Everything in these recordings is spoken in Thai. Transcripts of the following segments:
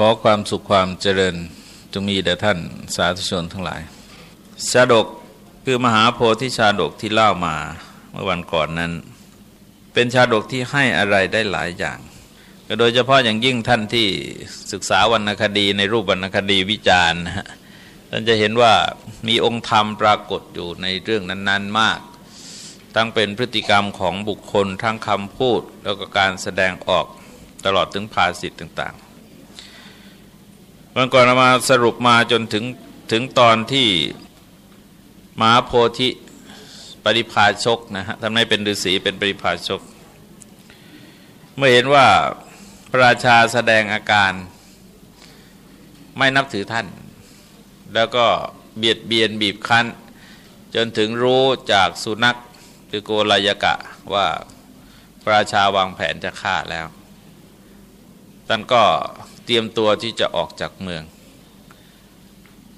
ขอความสุขความเจริญจงมีแด่ท่านสาธุชนทั้งหลายชาดกคือมหาโพธิชาดกที่เล่ามาเมื่อวันก่อนนั้น เป็นชาดกที่ให้อะไรได้หลายอย่างโดยเฉพาะอย่างยิ่งท่านที่ศึกษาวรรณคดีในรูปวรรณคดีวิจารณ์นะฮะท่านจะเห็นว่ามีองค์ธรรมปรากฏอยู่ในเรื่องนั้น ๆมาก ทั้งเป็นพฤติกรรมของบุคคลทั้งคำพูด แล้วก็การแสดงออกตลอดถึงภาษิตต่างๆ วันก่อนมาสรุปมาจนถึงถึงตอนที่มหาโพธิปริพาชกนะฮะทำให้เป็นฤาษีเป็นปริพาชก เมื่อเห็นว่าพระราชาแสดงอาการไม่นับถือท่าน แล้วก็เบียดเบียนบีบคั้น จนถึงรู้จากสุนัขหรือโกลายกะว่าพระราชาวางแผนจะฆ่าแล้วท่านก็ เตรียมตัวที่จะออกจากเมือง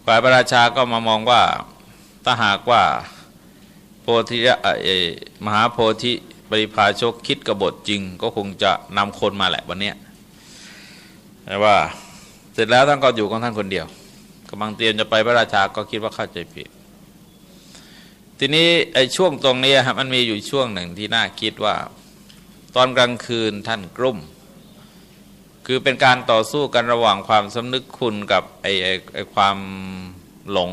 ฝ่ายพระราชาก็มามองว่าถ้าหากว่าโพธิมหาโพธิปริพาชกคิดกบฏจริง ก็คงจะนำคนมาแหละวันนี้แต่ว่าเสร็จแล้วท่านก็อยู่ของท่านคนเดียวกำลังเตรียมจะไปพระราชาก็คิดว่าเข้าใจผิด ทีนี้ไอ้ช่วงตรงนี้ครับมันมีอยู่ช่วงหนึ่งที่น่าคิดว่า ตอนกลางคืนท่านกลุ่ม คือเป็นการต่อสู้กันระหว่างความสำนึกคุณกับไอ้ไอ้ความหลง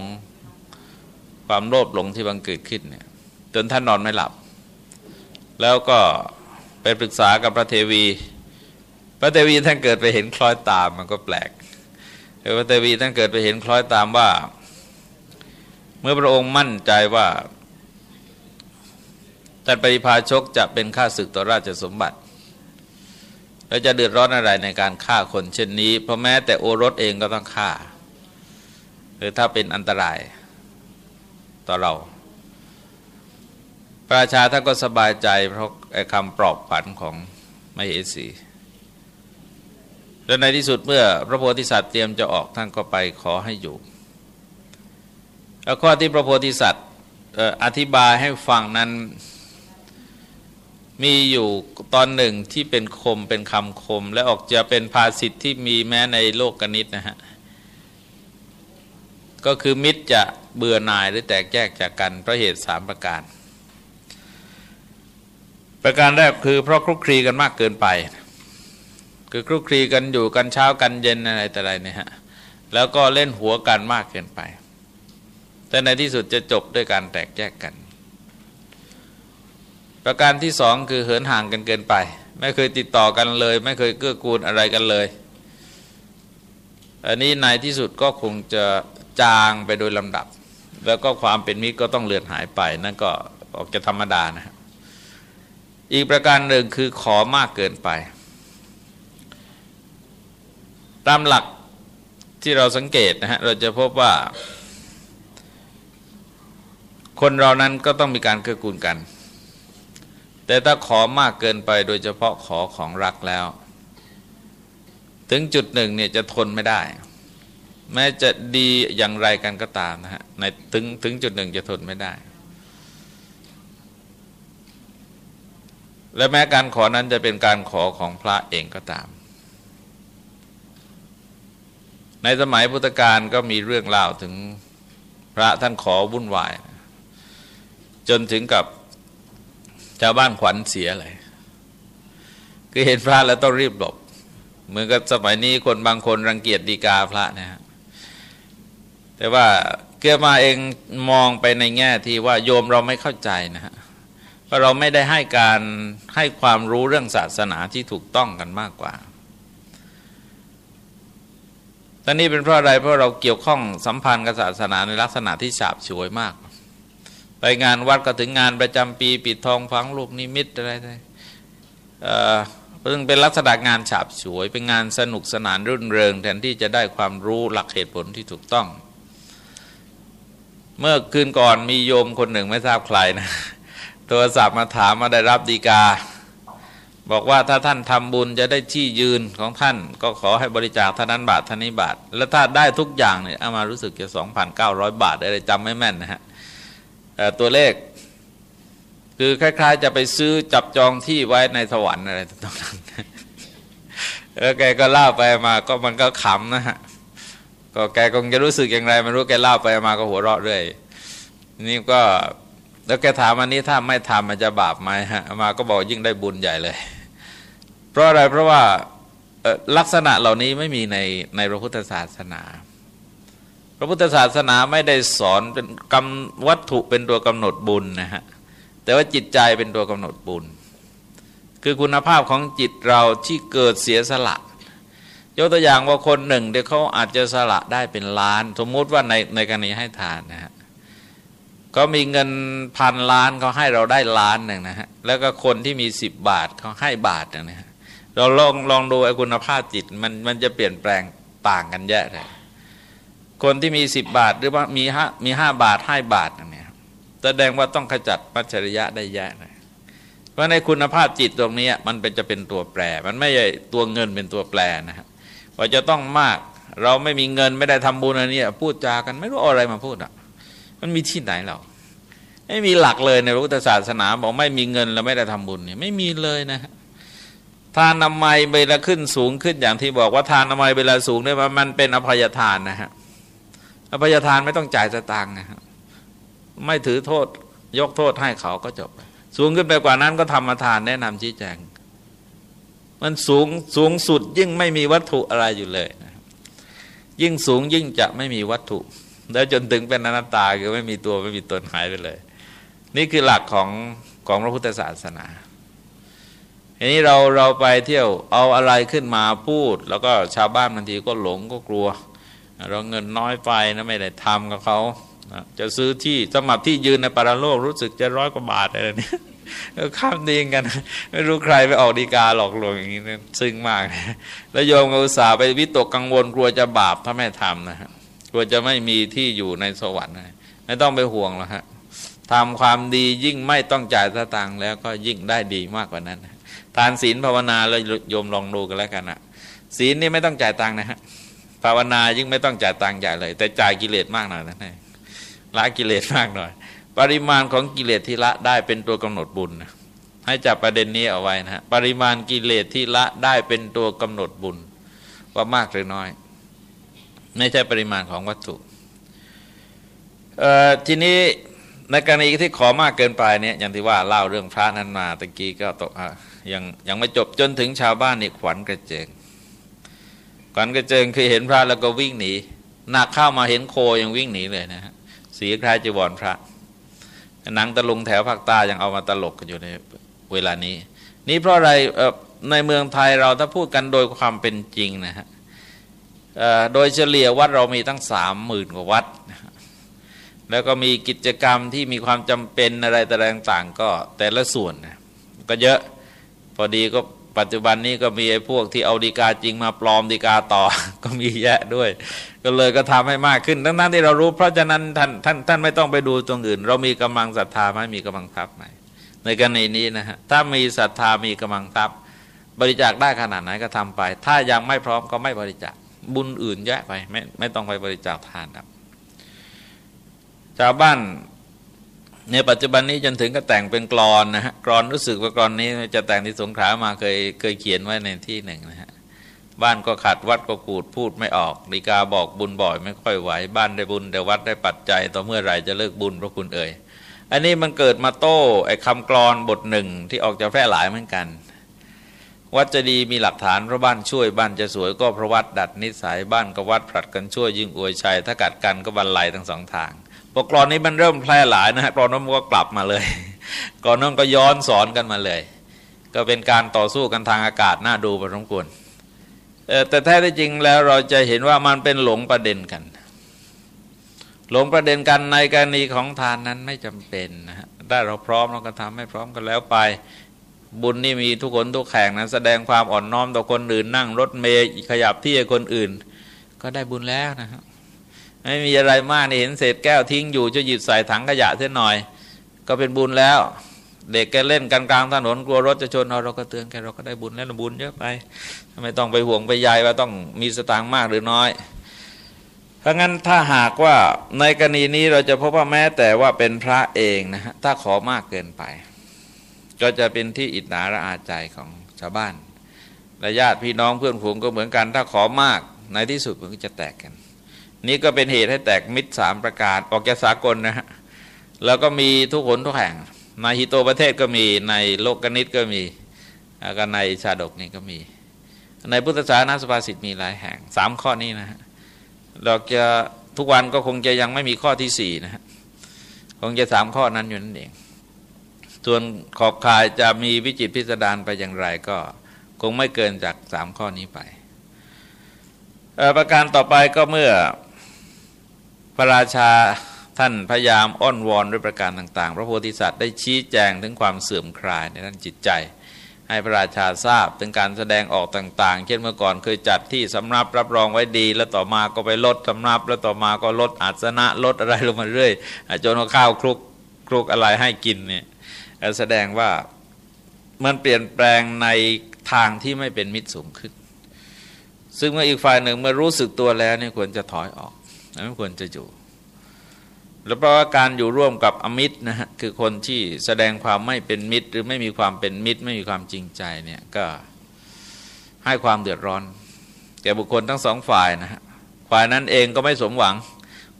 ความโลภหลงที่บังเกิดขึ้นเนี่ยจนท่านนอนไม่หลับ แล้วก็ไปปรึกษากับพระเทวี พระเทวีท่านเกิดไปเห็นคล้อยตามมันก็แปลกพระเทวีท่านเกิดไปเห็นคล้อยตามว่า เมื่อพระองค์มั่นใจว่าท่านปริพาชกจะเป็นข้าศึกต่อราชสมบัติ แล้วจะเดือดร้อนอะไรในการฆ่าคนเช่นนี้ เพราะแม้แต่โอรสเองก็ต้องฆ่าหรือถ้าเป็นอันตรายต่อเราพระราชาท่านก็สบายใจเพราะคำปลอบขวัญของมเหสีและในที่สุดเมื่อพระโพธิสัตว์เตรียมจะออกท่านก็ไปขอให้อยู่แล้วข้อที่พระโพธิสัตว์อธิบายให้ฟังนั้น มีอยู่ตอนหนึ่งที่เป็นคมเป็นคำคม และออกจะเป็นภาษิตที่มีแม้ในโลกกนิตนะฮะ ก็คือมิตรจะเบื่อหน่ายหรือแตกแยกจากกันเพราะเหตุสามประการ ประการแรกคือเพราะคลุกคลีกันมากเกินไป คือคลุกคลีกันอยู่กันเช้ากันเย็นอะไรแต่ไรเนี่ยฮะแล้วก็เล่นหัวกันมากเกินไป แต่ในที่สุดจะจบด้วยการแตกแยกกัน ประการที่สองคือเหินห่างกันเกินไป ไม่เคยติดต่อกันเลย ไม่เคยเกื้อกูลอะไรกันเลย อันนี้ในที่สุดก็คงจะจางไปโดยลำดับ แล้วก็ความเป็นมิตรก็ต้องเลือนหายไป นั่นก็ออกจะธรรมดานะครับอีกประการหนึ่งคือขอมากเกินไป ตามหลักที่เราสังเกตนะฮะเราจะพบว่า คนเรานั้นก็ต้องมีการเกื้อกูลกัน แต่ถ้าขอมากเกินไปโดยเฉพาะขอของรักแล้ว ถึงจุดหนึ่งเนี่ยจะทนไม่ได้ แม้จะดีอย่างไรกันก็ตามนะฮะในถึงถึงจุดหนึ่งจะทนไม่ได้ และแม้การขอนั้นจะเป็นการขอของพระเองก็ตาม ในสมัยพุทธกาลก็มีเรื่องเล่าถึงพระท่านขอวุ่นวาย จนถึงกับ ชาวบ้านขวัญเสียเลยคือเห็นพระแล้วต้องรีบหลบเหมือนกับสมัยนี้คนบางคนรังเกียจดีกาพระนะฮะแต่ว่าเกือมาเองมองไปในแง่ที่ว่าโยมเราไม่เข้าใจนะฮะพราะเราไม่ได้ให้การให้ความรู้เรื่องศาสนาที่ถูกต้องกันมากกว่าตอนนี้เป็นเพราะอะไรเพราะเราเกี่ยวข้องสัมพันธ์กับศาสนาในลักษณะที่ฉาบฉวยมาก ไปงานวัดก็ถึงงานประจำปีปิดทองฟังลูกนิมิตอะไรอะไรเพิ่งเป็นลักษณะงานฉาบฉวย เป็นงานสนุกสนานรื่นเริง แทนที่จะได้ความรู้หลักเหตุผลที่ถูกต้อง เมื่อคืนก่อนมีโยมคนหนึ่งไม่ทราบใครนะโทรศัพท์มาถามมาได้รับดีกา บอกว่าถ้าท่านทำบุญจะได้ที่ยืนของท่าน ก็ขอให้บริจาคท่านั้นบาทท่านี้บาท แล้วถ้าได้ทุกอย่างเนี่ยเอามารู้สึกจะสองพันเก้าร้อยบาทอะไรจำไม่แม่นนะฮะ ตัวเลข คือคล้าย ๆ จะไปซื้อจับจองที่ไว้ในสวรรค์อะไรต่างๆแล้วแกก็เล่าไปมาก็มันก็ขำนะฮะก็แกคงจะรู้สึกอย่างไรไม่รู้แกเล่าไปมาก็หัวเราะเรื่อยนี่ก็แล้วแกถามอันนี้ถ้าไม่ทำมันจะบาปไหมฮะมาก็บอกยิ่งได้บุญใหญ่เลย เพราะอะไรเพราะว่าลักษณะเหล่านี้ไม่มีในในพระพุทธศาสนา พระพุทธศาสนาไม่ได้สอนเป็นกำวัตถุเป็นตัวกำหนดบุญนะฮะแต่ว่าจิตใจเป็นตัวกำหนดบุญ คือคุณภาพของจิตเราที่เกิดเสียสละยกตัวอย่างว่าคนหนึ่งเดี๋ยวเขาอาจจะสละได้เป็นล้าน สมมุติว่าในในกรณีให้ทานนะฮะก็มีเงินพันล้านเขาให้เราได้ล้านหนึ่งนะฮะแล้วก็คนที่มีสิบบาทเขาให้บาทนึงนะฮะเราลองลองดูไอ้คุณภาพจิตมันมันจะเปลี่ยนแปลงต่างกันเยอะเลย คนที่มีสิบบาทหรือว่ามีห้ามีห้าบาทให้บาทเนี่ยแสดงว่าต้องขจัดปัจจริยะได้แยะเลยเพราะในคุณภาพจิตตรงนี้มันเป็นจะเป็นตัวแปร มันไม่ใช่ตัวเงินเป็นตัวแปรนะครับว่าจะต้องมากเราไม่มีเงินไม่ได้ทำบุญอะไรเนี่ยพูดจากันไม่รู้อะไรมาพูดอะ มันมีที่ไหนเราไม่มีหลักเลยในพระพุทธศาสนาบอกไม่มีเงินแล้วไม่ได้ทำบุญเนี่ยไม่มีเลยนะทานนามัยเวลาขึ้นสูงขึ้นอย่างที่บอกว่าทานนามัยเวลาสูงเนี่ยมันเป็นอภัยทานนะฮะ อภัยทานไม่ต้องจ่ายสตางค์นะครับไม่ถือโทษ ยกโทษให้เขาก็จบ สูงขึ้นไปกว่านั้นก็ธรรมทานแนะนำชี้แจง มันสูงสูงสุดยิ่งไม่มีวัตถุอะไรอยู่เลยนะยิ่งสูงยิ่งจะไม่มีวัตถุ แล้วจนถึงเป็นอนัตตาคือไม่มีตัวไม่มีตนหายไปเลย นี่คือหลักของของพระพุทธศาสนาทีนี้เราเราไปเที่ยวเอาอะไรขึ้นมาพูด แล้วก็ชาวบ้านบางทีก็หลงก็กลัว เราเงินน้อยไปนะไม่ได้ทำกับเขาจะซื้อที่สมัครที่ยืนในปารโลกรู้สึกจะร้อยกว่าบาทอะไรเนี่ยข้ามดีกัน ไม่รู้ใครไปออกดีกาหลอกลวงอย่างนี้นะซึ้งมาก แล้วโยมก็อุตส่าห์ไปวิตกกังวลกลัวจะบาปถ้าไม่ทำนะฮะกลัวจะไม่มีที่อยู่ในสวรรค์ไม่ต้องไปห่วงหรอกฮะทำความดียิ่งไม่ต้องจ่ายสตางค์แล้วก็ยิ่งได้ดีมากกว่านั้นทานศีลภาวนาแล้วโยมลองดูกันแล้วกันนะศีลนี่ไม่ต้องจ่ายตังค์นะฮะ ภาวนายิ่งไม่ต้องจ่ายตังค์ใหญ่เลย แต่จ่ายกิเลสมากหน่อยนะละกิเลสมากหน่อย ปริมาณของกิเลสที่ละได้เป็นตัวกำหนดบุญนะให้จับประเด็นนี้เอาไว้นะฮะปริมาณกิเลสที่ละได้เป็นตัวกำหนดบุญ ว่ามากหรือน้อย ไม่ใช่ปริมาณของวัตถุทีนี้ในกรณีที่ขอมากเกินไปเนี่ยอย่างที่ว่าเล่าเรื่องพระนั้นมาตะกี้ก็ตกยังยังไม่จบจนถึงชาวบ้านนี่ขวัญกระเจิง ขวัญกระเจิงคือเห็นพระแล้วก็วิ่งหนีหนักเข้ามาเห็นโคยังวิ่งหนีเลยนะฮะสีคล้ายจีวรพระหนังตะลุงแถวภาคใต้ยังเอามาตลกกันอยู่ในเวลานี้ นี่เพราะอะไรในเมืองไทยเราถ้าพูดกันโดยความเป็นจริงนะฮะโดยเฉลี่ยวัดเรามีตั้งสามหมื่นกว่าวัด แล้วก็มีกิจกรรมที่มีความจำเป็นอะไรต่างๆ ก็แต่ละส่วนนะก็เยอะพอดีก็ ปัจจุบันนี้ก็มีไอ้พวกที่เอาดีกาจริงมาปลอมดีกาต่อ ก็มีแยะด้วย ก็เลยก็ทำให้มากขึ้นทั้งนั้นที่เรารู้ เพราะฉะนั้นท่านท่านท่านไม่ต้องไปดูตรงอื่น เรามีกำลังศรัทธาไหมมีกำลังทรัพย์ไหมในกรณีนี้นะฮะถ้ามีศรัทธามีกำลังทรัพย์ บริจาคได้ขนาดไหนก็ทำไป ถ้ายังไม่พร้อมก็ไม่บริจาคบุญอื่นแยะไปไม่ไม่ต้องไปบริจาคทานครับชาวบ้าน ในปัจจุบันนี้จนถึงก็แต่งเป็นกรอนนะฮะกรอนรู้สึกว่ากรอนนี้จะแต่งที่สงขลามาเคยเคยเขียนไว้ในที่หนึ่งนะฮะบ้านก็ขัดวัดก็กูดพูดไม่ออกดีกาบอกบุญบ่อย ไม่ค่อยไหวบ้านได้บุญแต่วัดได้ปัจจัยต่อเมื่อไหร่จะเลิกบุญพระคุณเอ่ยอันนี้มันเกิดมาโต้ไอ้คำกรอนบทหนึ่งที่ออกจะแพร่หลายเหมือนกัน วัดจะดีมีหลักฐานเพราะบ้านช่วยบ้านจะสวยก็เพราะวัดดัดนิสัยบ้านก็วัดผลัดกันช่วยยิ่งอวยชัยถ้ากัดกันก็บรรลัยทั้งสองทาง พอกรอนนี้มันเริ่มแพร่หลายนะฮะกรอนนั้นก็กลับมาเลยกรอนนั้นก็ย้อนสอนกันมาเลย ก็เป็นการต่อสู้กันทางอากาศน่าดูพอสมควรแต่แท้ที่จริงแล้วเราจะเห็นว่ามันเป็นหลงประเด็นกัน หลงประเด็นกันในกรณีของทานนั้นไม่จำเป็นนะฮะได้เราพร้อมเราก็ทำให้พร้อมกันแล้วไปบุญนี่มีทุกคนทุกแข่งนะแสดงความอ่อนน้อมต่อคนอื่นนั่งรถเมย์ขยับที่คนอื่น ก็ได้บุญแล้วนะครับ ไม่มีอะไรมากนี่เห็นเศษแก้วทิ้งอยู่จะหยิบใส่ถังขยะเส้นหน่อย ก็เป็นบุญแล้ว เด็กแกเล่นกันกลางถนนกลัวรถจะชนเราเราก็เตือนแกเราก็ได้บุญแล้วบุญเยอะไปไม่ต้องไปห่วงไปใยว่าต้องมีสตางค์มากหรือน้อยเพราะงั้นถ้าหากว่าในกรณีนี้เราจะพบว่าแม้แต่ว่าเป็นพระเองนะฮะถ้าขอมากเกินไป ก็จะเป็นที่อิจฉาระอาใจของชาวบ้านและญาติพี่น้องเพื่อนฝูงก็เหมือนกัน ถ้าขอมากในที่สุดมันก็จะแตกกัน นี่ก็เป็นเหตุให้แตกมิตรสามประการออกแกสากลนะฮะแล้วก็มีทุกคนทุกแห่งในฮิโตประเทศก็มีในโลกกนิตก็มีก็ในชาดกนี่ก็มี ในพุทธศาสนาสุภาษิตมีหลายแห่งสามข้อนี้นะฮะเราจะทุกวันก็คงจะยังไม่มีข้อที่สี่นะฮะคงจะสามข้อนั้นอยู่นั่นเอง ส่วนขอบข่ายจะมีวิจิตพิสดารไปอย่างไรก็คงไม่เกินจากสามข้อนี้ไป ประการต่อไปก็เมื่อ พระราชาท่านพยายามอ้อนวอนด้วยประการต่าง ๆ พระโพธิสัตว์ได้ชี้แจงถึงความเสื่อมคลายในด้านจิตใจ ให้พระราชาทราบถึงการแสดงออกต่างๆ เช่นเมื่อก่อนเคยจัดที่สำรับรับรองไว้ดี แล้วต่อมาก็ไปลดสำรับแล้วต่อมาก็ลดอาสนะลดอะไรลงมาเรื่อยจนข้าวคลุกคลุกอะไรให้กินเนี่ยแสดงว่ามันเปลี่ยนแปลงในทางที่ไม่เป็นมิตรสูงขึ้น ซึ่งเมื่ออีกฝ่ายหนึ่งเมื่อรู้สึกตัวแล้วเนี่ยควรจะถอยออก ไม่ควรจะอยู่ แล้วเพราะว่าการอยู่ร่วมกับอมิตรนะฮะคือคนที่แสดงความไม่เป็นมิตร หรือไม่มีความเป็นมิตร ไม่มีความจริงใจเนี่ยก็ให้ความเดือดร้อน แก่บุคคลทั้งสองฝ่ายนะฮะฝ่ายนั้นเองก็ไม่สมหวัง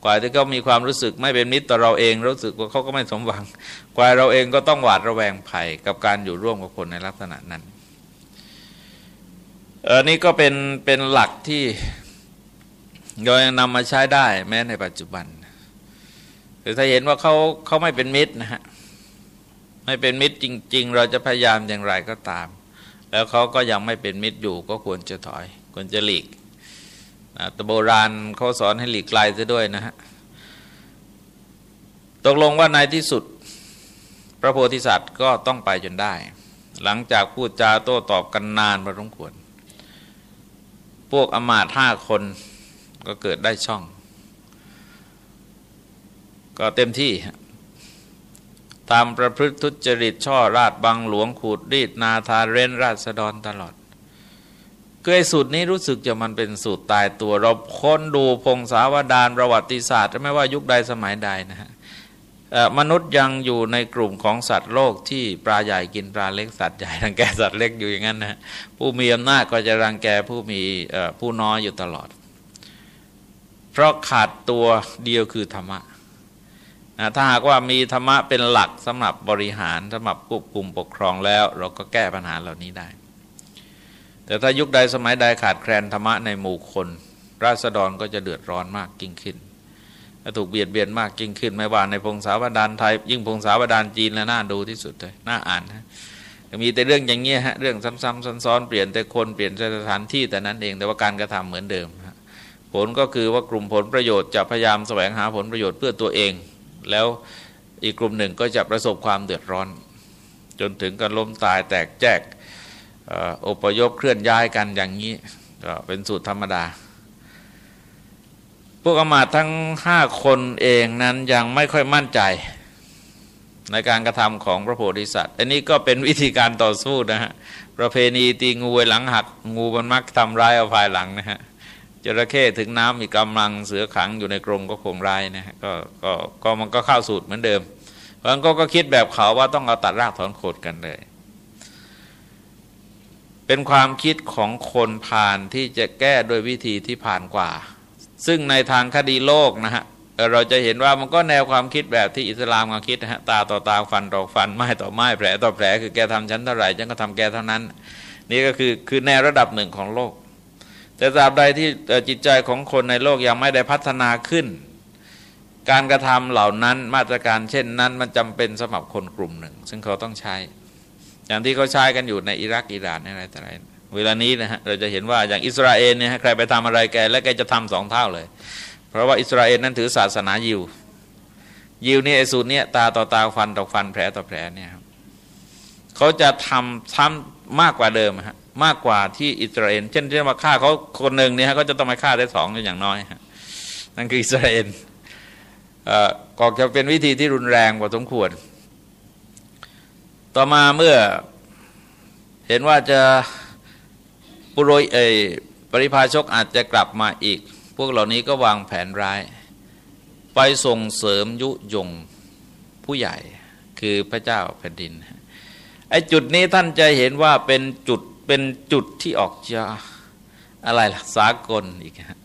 ฝ่ายที่เขามีความรู้สึกไม่เป็นมิตรต่อเราเอง รู้สึกว่าเขาก็ไม่สมหวังฝ่ายเราเองก็ต้องหวาดระแวงภัยกับการอยู่ร่วมกับคนในลักษณะนั้นเออนี่ก็เป็นเป็นหลักที่ เรายังนำมาใช้ได้แม้ในปัจจุบันรือถ้าเห็นว่าเขาเขาไม่เป็นมิตรนะฮะไม่เป็นมิตรจริง ๆ เราจะพยายามอย่างไรก็ตาม แล้วเขาก็ยังไม่เป็นมิตรอยู่ก็ควรจะถอย ควรจะหลีกตโบราณเขาสอนให้หลีกไกลซะด้วยนะฮะตกลงว่าในที่สุดพระโพธิสัตว์ก็ต้องไปจนได้ หลังจากพูดจาโต้ตอบกันนานพอสมควร พวกอมาตห้าคน ก็เกิดได้ช่อง ก็เต็มที่ตามประพฤติทุจริตช่อราดบังหลวงขูดรีดนาทาเร้นราษฎรตลอดคือไอ้สูตรนี้รู้สึกจะมันเป็นสูตรตายตัว เราค้นดูพงศาวดารประวัติศาสตร์ไม่ว่ายุคใดสมัยใดนะฮะมนุษย์ยังอยู่ในกลุ่มของสัตว์โลกที่ปลาใหญ่กินปลาเล็กสัตว์ใหญ่รังแกสัตว์เล็กอยู่อย่างนั้นนะผู้มีอำนาจก็จะรังแกผู้มีผู้น้อยอยู่ตลอด เพราะขาดตัวเดียวคือธรรมะนะถ้าหากว่ามีธรรมะเป็นหลักสำหรับบริหารสำหรับควบคุมปกครองแล้ว เราก็แก้ปัญหาเหล่านี้ได้ แต่ถ้ายุคใดสมัยใดขาดแคลนธรรมะในหมู่คน ราษฎรก็จะเดือดร้อนมากยิ่งขึ้นถูกเบียดเบียนมากยิ่งขึ้นไม่ว่าในพงศาวดารไทย ยิ่งพงศาวดารจีนแล้วน่าดูที่สุดเลยน่าอ่านนะมีแต่เรื่องอย่างเงี้ยฮะเรื่องซ้ำๆซ้อนๆเปลี่ยนแต่คนเปลี่ยนสถานที่แต่นั้นเองแต่ว่าการกระทำเหมือนเดิม ผลก็คือว่ากลุ่มผลประโยชน์จะพยายามแสวงหาผลประโยชน์เพื่อตัวเอง แล้วอีกกลุ่มหนึ่งก็จะประสบความเดือดร้อน จนถึงกันล้มตายแตกแจกอพยพเคลื่อนย้ายกันอย่างนี้ก็เป็นสูตรธรรมดา พวกอมาตทั้งห้าคนเองนั้นยังไม่ค่อยมั่นใจในการกระทำของพระโพธิสัตว์ อันนี้ก็เป็นวิธีการต่อสู้นะฮะ ประเพณีตีงูไว้หลังหักงูมันมักทำร้ายเอาภายหลังนะฮะ จระเข้ถึงน้ำมีกำลังเสือขังอยู่ในกรงก็คงร้ายนะฮะก็ก็ก็มันก็เข้าสูตรเหมือนเดิมเพราะงั้นก็คิดแบบเขาว่าต้องเอาตัดรากถอนโคนกันเลย เป็นความคิดของคนผ่านที่จะแก้โดยวิธีที่ผ่านกว่า ซึ่งในทางคดีโลกนะฮะเราจะเห็นว่ามันก็แนวความคิดแบบที่อิสลามมาคิดนะฮะตาต่อตาฟันต่อฟันไม้ต่อไม้แผลต่อแผลคือแกทำฉันเท่าไหร่ฉันก็ทำแกเท่านั้น นี่ก็คือคือแนวระดับหนึ่งของโลก แต่ตราบใดที่จิตใจของคนในโลกยังไม่ได้พัฒนาขึ้น การกระทำเหล่านั้นมาตรการเช่นนั้น มันจำเป็นสำหรับคนกลุ่มหนึ่ง ซึ่งเขาต้องใช้ อย่างที่เขาใช้กันอยู่ในอิรักอิหร่านอะไรต่ออะไรเวลานี้นะฮะเราจะเห็นว่าอย่างอิสราเอลเนี่ยใครไปทำอะไรแกแล้วแกจะทำสองเท่าเลย เพราะว่าอิสราเอลนั้นถือศาสนายิวยิวเนี่ยไอ้สูตรเนี้ยตาต่อตาฟันต่อฟันแผลต่อแผลเนี่ยครับเขาจะทำทำมากกว่าเดิมฮะ มากกว่าที่อิสราเอลเช่นที่มาฆ่าเขาคนหนึ่งเนี่ยเขาจะต้องมาฆ่าได้สองอย่างน้อยนั่นคืออิสราเอลก็จะเป็นวิธีที่รุนแรงกว่าสมควร ต่อมาเมื่อเห็นว่าจะปุโรยเอปริพาชกอาจจะกลับมาอีก พวกเหล่านี้ก็วางแผนร้าย ไปส่งเสริมยุยงผู้ใหญ่คือพระเจ้าแผ่นดินไอ้จุดนี้ท่านจะเห็นว่าเป็นจุด เป็นจุดที่ออกจะอะไรล่ะสากลอีกฮะ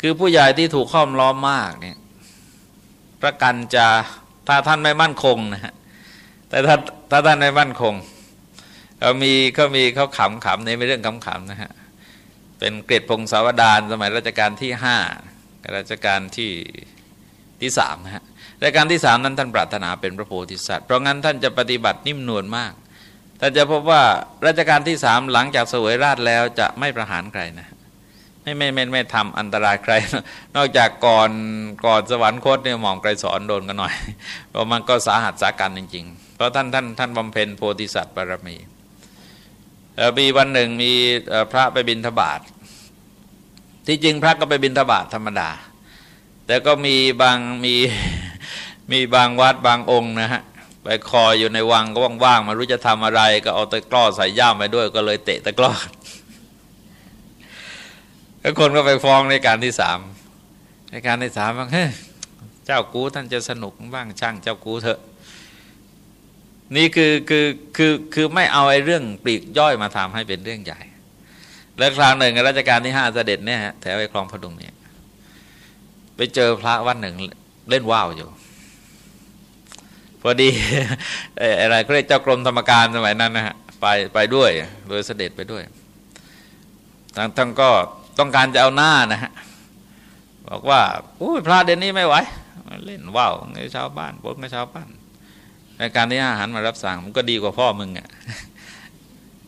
คือผู้ใหญ่ที่ถูกข้อมล้อมมากเนี่ยประกันจะถ้าท่านไม่มั่นคงนะฮะแต่ถ้าถ้าท่านไม่มั่นคงเขามีเขามีเขาขำขำในไม่เรื่องขำขำนะฮะเป็นเกรดพงศาวดารสมัยรัชกาลที่ห้ารัชกาลที่ที่สามนะฮะรัชกาลที่สามนั้นท่านปรารถนาเป็นพระโพธิสัตว์เพราะงั้นท่านจะปฏิบัตินิ่มนวลมาก ท่านจะพบว่ารัชกาลที่สามหลังจากเสวยราชแล้วจะไม่ประหารใครนะไม่ไม่ไม่ไม่ทำอันตรายใคร นอกจากก่อนก่อนสวรรคตเนี่ยหม่อมไกรสอนโดนกันหน่อยเพราะมันก็สาหัสสากันจริง ๆ เพราะท่านท่านท่านบำเพ็ญโพธิสัตว์บารมีมีวันหนึ่งมีพระไปบิณฑบาตที่จริงพระก็ไปบิณฑบาตธรรมดา แต่ก็มีบางมีมีบางวัดบางองค์นะฮะ ไปคอยอยู่ในวังก็ว่างๆมารู้จะทำอะไร ก็เอาตะกร้อใส่ย่ามไปด้วย ก็เลยเตะตะกร้อแล้วคนก็ไปฟ้องในการที่สามในการที่สามว่าเฮ้ยเจ้ากูท่านจะสนุกบ้างช่างเจ้ากูเถอะ นี่คือคือคือคือไม่เอาไอ้เรื่องปลีกย่อยมาทำให้เป็นเรื่องใหญ่ แล้วคราวหนึ่งรัชกาลที่ห้าเสด็จเนี่ยแถวไอ้คลองพดุงเนี่ยไปเจอพระวันหนึ่งเล่นว่าวอยู่ พอดีอะไรก็เรียกเจ้ากรมธรรมการสมัยนั้นนะฮะไปไปด้วยโดยเสด็จไปด้วยทั้งทั้งก็ต้องการจะเอาหน้านะฮะบอกว่าอุ้ยพระเดี๋ยวนี้ไม่ไหวเล่นว่าวไงชาวบ้านบนไงชาวบ้านในการที่อาหารมารับสั่งมันก็ดีกว่าพ่อมึงอะ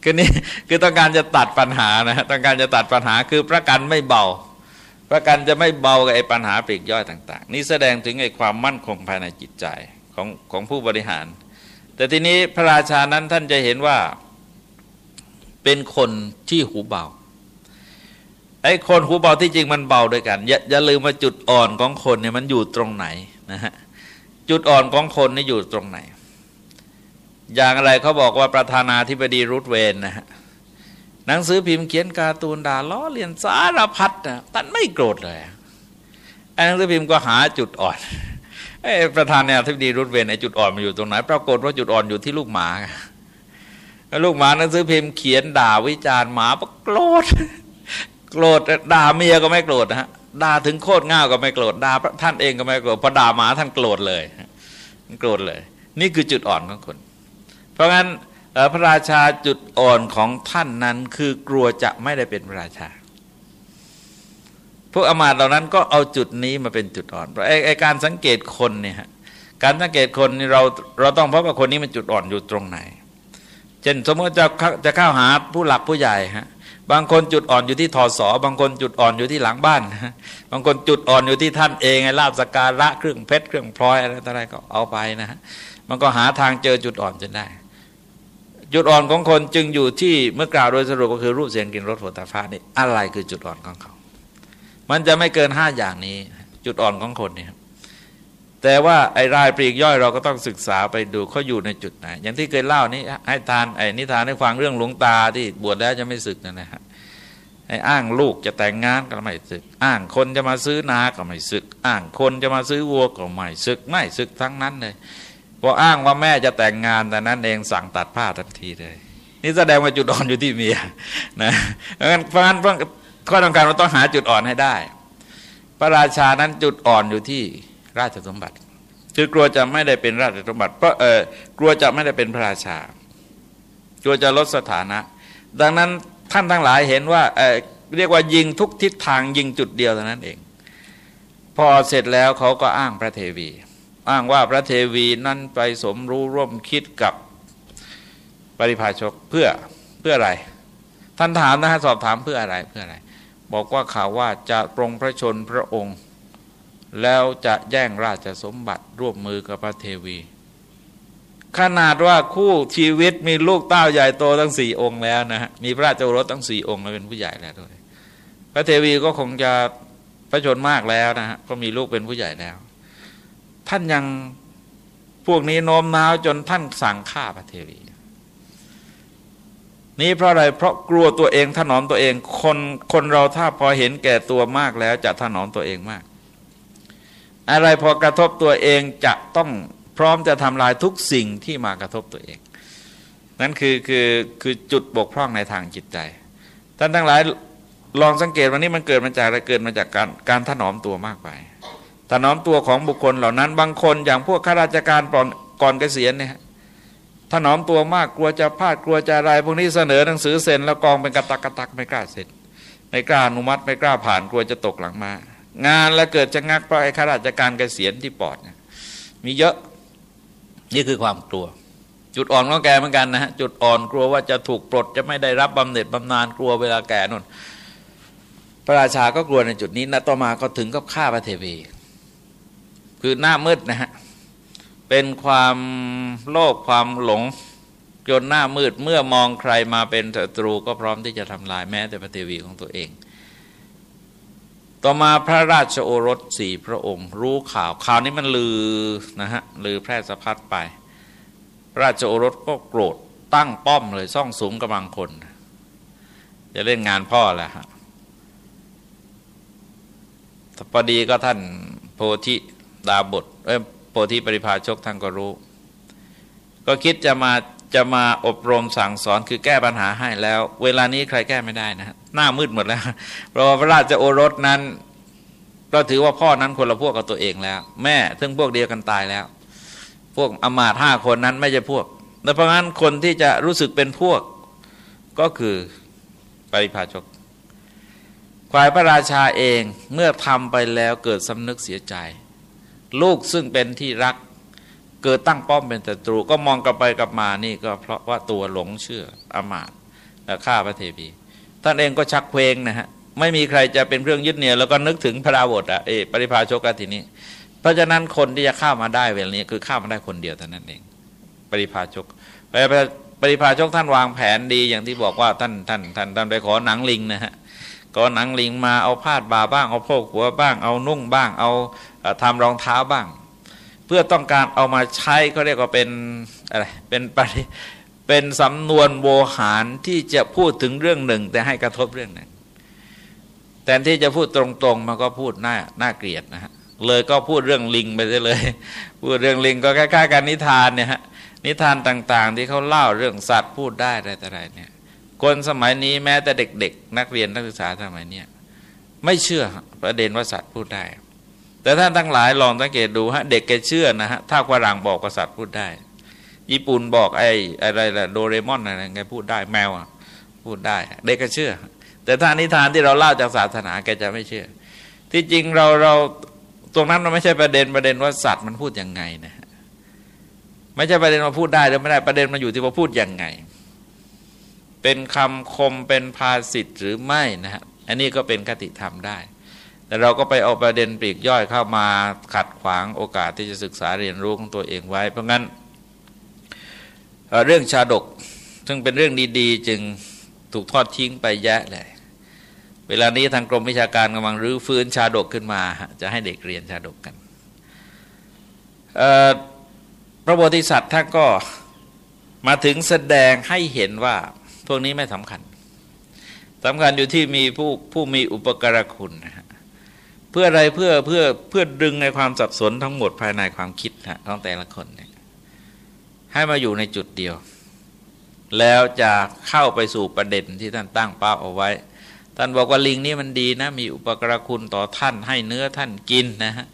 คือนี่คือต้องการจะตัดปัญหานะต้องการจะตัดปัญหาคือประกันไม่เบา ประกันจะไม่เบากับไอ้ปัญหาปลีกย่อยต่าง ๆ นี่แสดงถึงไอ้ความมั่นคงภายในจิตใจ ของของผู้บริหาร แต่ทีนี้พระราชานั้นท่านจะเห็นว่าเป็นคนที่หูเบาไอ้คนหูเบาที่จริงมันเบาด้วยกัน อย่าอย่าลืมว่าจุดอ่อนของคนเนี่ยมันอยู่ตรงไหนนะฮะจุดอ่อนของคนนี่อยู่ตรงไหน อย่างอะไรเขาบอกว่าประธานาธิบดีรูทเวนนะฮะหนังสือพิมพ์เขียนการ์ตูนด่าล้อเลียนสารพัดนะท่านไม่โกรธเลยไอ้หนังสือพิมพ์ก็หาจุดอ่อน ประธานาธิบดีรูทเวนไอ้จุดอ่อนมันอยู่ตรงไหน ปรากฏว่าจุดอ่อนอยู่ที่ลูกหมาลูกหมาหนังสือพิมพ์เขียนด่าวิจารณ์หมาก็โกรธโกรธด่าเมียก็ไม่โกรธนะฮะด่าถึงโคตรง่าก็ไม่โกรธด่าท่านเองก็ไม่โกรธพอด่าหมาท่านโกรธเลยโกรธเลย นี่คือจุดอ่อนของคน เพราะงั้นพระราชาจุดอ่อนของท่านนั้นคือกลัวจะไม่ได้เป็นพระราชา พวกอมาตเหล่านั้นก็เอาจุดนี้มาเป็นจุดอ่อนเพราะไอ้การสังเกตคนเนี่ยการสังเกตคนเราเราต้องพบว่าคนนี้มันจุดอ่อนอยู่ตรงไหน เช่นสมมติจะจะเข้าหาผู้หลักผู้ใหญ่ฮะบางคนจุดอ่อนอยู่ที่ทอสอบางคนจุดอ่อนอยู่ที่หลังบ้าน บางคนจุดอ่อนอยู่ที่ท่านเองไอ้ลาบสการะเครื่องเพชรเครื่องพลอยอะไรต่ออะไรก็เอาไปนะฮะมันก็หาทางเจอจุดอ่อนจนได้ จุดอ่อนของคนจึงอยู่ที่เมื่อกล่าวโดยสรุปก็คือรูปเสียงกินรสผลตาฟ้านี่อะไรคือจุดอ่อนของเขา มันจะไม่เกินห้าอย่างนี้ จุดอ่อนของคนเนี่ยแต่ว่าไอ้รายปลีกย่อยเราก็ต้องศึกษาไปดูเขาอยู่ในจุดไหน อย่างที่เคยเล่านี่ให้ทานไอ้นิทานให้ฟังเรื่องหลวงตาที่บวชแล้วจะไม่ศึกนะนะฮะไอ้อ้างลูกจะแต่งงานก็ไม่ศึก อ้างคนจะมาซื้อนาก็ไม่ศึก อ้างคนจะมาซื้อวัวก็ไม่ศึกไม่ศึกทั้งนั้นเลยพออ้างว่าแม่จะแต่งงานแต่นั้นเองสั่งตัดผ้าทันทีเลย นี่แสดงว่าจุดอ่อนอยู่ที่เมียนะเพราะงั้นเพราะ ข้อต้องการเราต้องหาจุดอ่อนให้ได้ พระราชานั้นจุดอ่อนอยู่ที่ราชสมบัติ คือกลัวจะไม่ได้เป็นราชสมบัติเพราะเออกลัวจะไม่ได้เป็นพระราชากลัวจะลดสถานะ ดังนั้นท่านทั้งหลายเห็นว่าเเรียกว่ายิงทุกทิศทางยิงจุดเดียวเท่านั้นเอง พอเสร็จแล้วเขาก็อ้างพระเทวี อ้างว่าพระเทวีนั้นไปสมรู้ร่วมคิดกับปริพาชกเพื่อเพื่ออะไร ท่านถามนะฮะสอบถามเพื่ออะไรเพื่ออะไร บอกว่าข่าวว่าจะปรงพระชนพระองค์ แล้วจะแย่งราชสมบัติร่วมมือกับพระเทวี ขนาดว่าคู่ชีวิตมีลูกเต้าใหญ่โตทั้งสี่องค์แล้วนะฮะมีพระราชโอรสทั้งสี่องค์แล้วเป็นผู้ใหญ่แล้วด้วยพระเทวีก็คงจะพระชนมากแล้วนะฮะก็มีลูกเป็นผู้ใหญ่แล้ว ท่านยังพวกนี้โน้มน้าวจนท่านสั่งฆ่าพระเทวี นี่เพราะอะไรเพราะกลัวตัวเองถนอมตัวเองคนคนเราถ้าพอเห็นแก่ตัวมากแล้วจะถนอมตัวเองมาก อะไรพอกระทบตัวเองจะต้องพร้อมจะทำลายทุกสิ่งที่มากระทบตัวเอง นั่นคือคือคือจุดบกพร่องในทางจิตใจท่านทั้งหลายลองสังเกตวันนี้มันเกิดมาจากอะไรเกิดมาจากการการถนอมตัวมากไปถนอมตัวของบุคคลเหล่านั้นบางคนอย่างพวกข้าราชการก่อนเกษียณเนี่ย ถนอมตัวมากกลัวจะพลาดกลัวจะอะไรพวกนี้เสนอหนังสือเซ็นแล้วกองเป็นกระตักกระตักไม่กล้าเซ็นไม่กล้าอนุมัติไม่กล้าผ่านกลัวจะตกหลังมา งานแล้วเกิดจะงักเพราะไอ้ข้าราชการเกษียณที่ปอดเนี่ยมีเยอะนี่คือความกลัว จุดอ่อนของแกเหมือนกันนะฮะจุดอ่อนกลัวว่าจะถูกปลดจะไม่ได้รับบำเหน็จบำนาญกลัวเวลาแก่นนพระราชาก็กลัวในจุดนี้นะต่อมาก็ถึงกับฆ่าพระเทวี คือหน้ามืดนะฮะ เป็นความโลภความหลงจนหน้ามืดเมื่อมองใครมาเป็นศัตรูก็พร้อมที่จะทำลายแม้แต่พระเทวีของตัวเอง ต่อมาพระราชโอรสสี่พระองค์ รู้ข่าวข่าวนี้มันลือนะฮะลือแพร่สะพัดไปพระราชโอรสก็โกรธตั้งป้อมเลยซ่องสูงกำลังคน จะเล่นงานพ่อแหละฮะพอดีก็ท่านโพธิดาบทเอ้ โพธิปริพาชกท่านก็รู้ ก็คิดจะมาจะมาอบรมสั่งสอนคือแก้ปัญหาให้แล้ว เวลานี้ใครแก้ไม่ได้นะหน้ามืดหมดแล้ว เพราะว่าพระราชโอรสนั้นก็ถือว่าพ่อนั้นคนละพวกกับตัวเองแล้ว แม่ซึ่งพวกเดียวกันตายแล้ว พวกอมาตห้าคนนั้นไม่ใช่พวกแต่เพราะงั้นคนที่จะรู้สึกเป็นพวกก็คือปริพาชกฝ่ายพระราชาเองเมื่อทำไปแล้วเกิดสำนึกเสียใจ ลูกซึ่งเป็นที่รัก เกิดตั้งป้อมเป็นศัตรู ก็มองกลับไปกลับมานี่ก็เพราะว่าตัวหลงเชื่ออมาตและฆ่าพระเทพีท่านเองก็ชักเพลงนะฮะไม่มีใครจะเป็นเครื่องยึดเหนี่ยวแล้วก็นึกถึงพระดาบทอะเอปริพาชกทีนี้ เพราะฉะนั้นคนที่จะข้ามาได้เวลนี้คือข้ามาได้คนเดียวเท่านั้นเอง ปริพาชกปริพาชกท่านวางแผนดีอย่างที่บอกว่าท่านท่านท่านท่านไปขอหนังลิงนะฮะก็หนังลิงมาเอาพาดบ่าบ้างเอาโพกหัวบ้างเอานุ่งบ้าง เอา ทำรองเท้าบ้าง เพื่อต้องการเอามาใช้ก็เรียกว่าเป็นอะไรเป็นปริเป็นสำนวนโวหารที่จะพูดถึงเรื่องหนึ่ง แต่ให้กระทบเรื่องหนึ่งแต่ที่จะพูดตรงๆ มันก็พูดน่าน่าเกลียดนะฮะเลยก็พูดเรื่องลิงไปเลย พูดเรื่องลิงก็คล้ายๆกันนิทานเนี่ยฮะนิทานต่างๆ ที่เขาเล่าเรื่องสัตว์พูดได้อะไรแต่ไรเนี่ยคนสมัยนี้แม้แต่เด็ก ๆ นักเรียนนักศึกษาสมัยนี้ไม่เชื่อประเด็นว่าสัตว์พูดได้ แต่ท่านทั้งหลายลองสังเกตดูฮะเด็กแกเชื่อนะฮะถ้าฝรั่งบอกกษัตริย์พูดได้ ญี่ปุ่นบอกไอ้อะไรล่ะโดเรมอนอะไรแกพูดได้แมวพูดได้ เด็กก็เชื่อ แต่ถ้านิทานที่เราเล่าจากศาสนาแกจะไม่เชื่อ ที่จริงเราเราตรงนั้นมันไม่ใช่ประเด็นประเด็นว่าสัตว์มันพูดยังไงนะไม่ใช่ประเด็นว่าพูดได้หรือไม่ได้ประเด็นมันอยู่ที่ว่าพูดยังไง เป็นคำคมเป็นภาษิตหรือไม่นะฮะอันนี้ก็เป็นคติธรรมได้ แต่เราก็ไปเอาประเด็นปลีกย่อยเข้ามาขัดขวางโอกาสที่จะศึกษาเรียนรู้ของตัวเองไว้ เพราะงั้นเรื่องชาดกซึ่งเป็นเรื่องดีๆ จึงถูกทอดทิ้งไปแยะเลยเวลานี้ทางกรมวิชาการกำลังรื้อฟื้นชาดกขึ้นมา จะให้เด็กเรียนชาดกกันพระโพธิสัตว์ท่านก็มาถึงแสดงให้เห็นว่าพวกนี้ไม่สำคัญสำคัญอยู่ที่มีผู้ผู้มีอุปการคุณนะฮะ เพื่ออะไรเพื่อเพื่อเพื่อดึงในความสับสนทั้งหมดภายในความคิดนะของแต่ละคนเนี่ยให้มาอยู่ในจุดเดียว แล้วจะเข้าไปสู่ประเด็นที่ท่านตั้งเป้าเอาไว้ ท่านบอกว่าลิงนี่มันดีนะ มีอุปกรคุณต่อท่านให้เนื้อท่านกินนะฮะ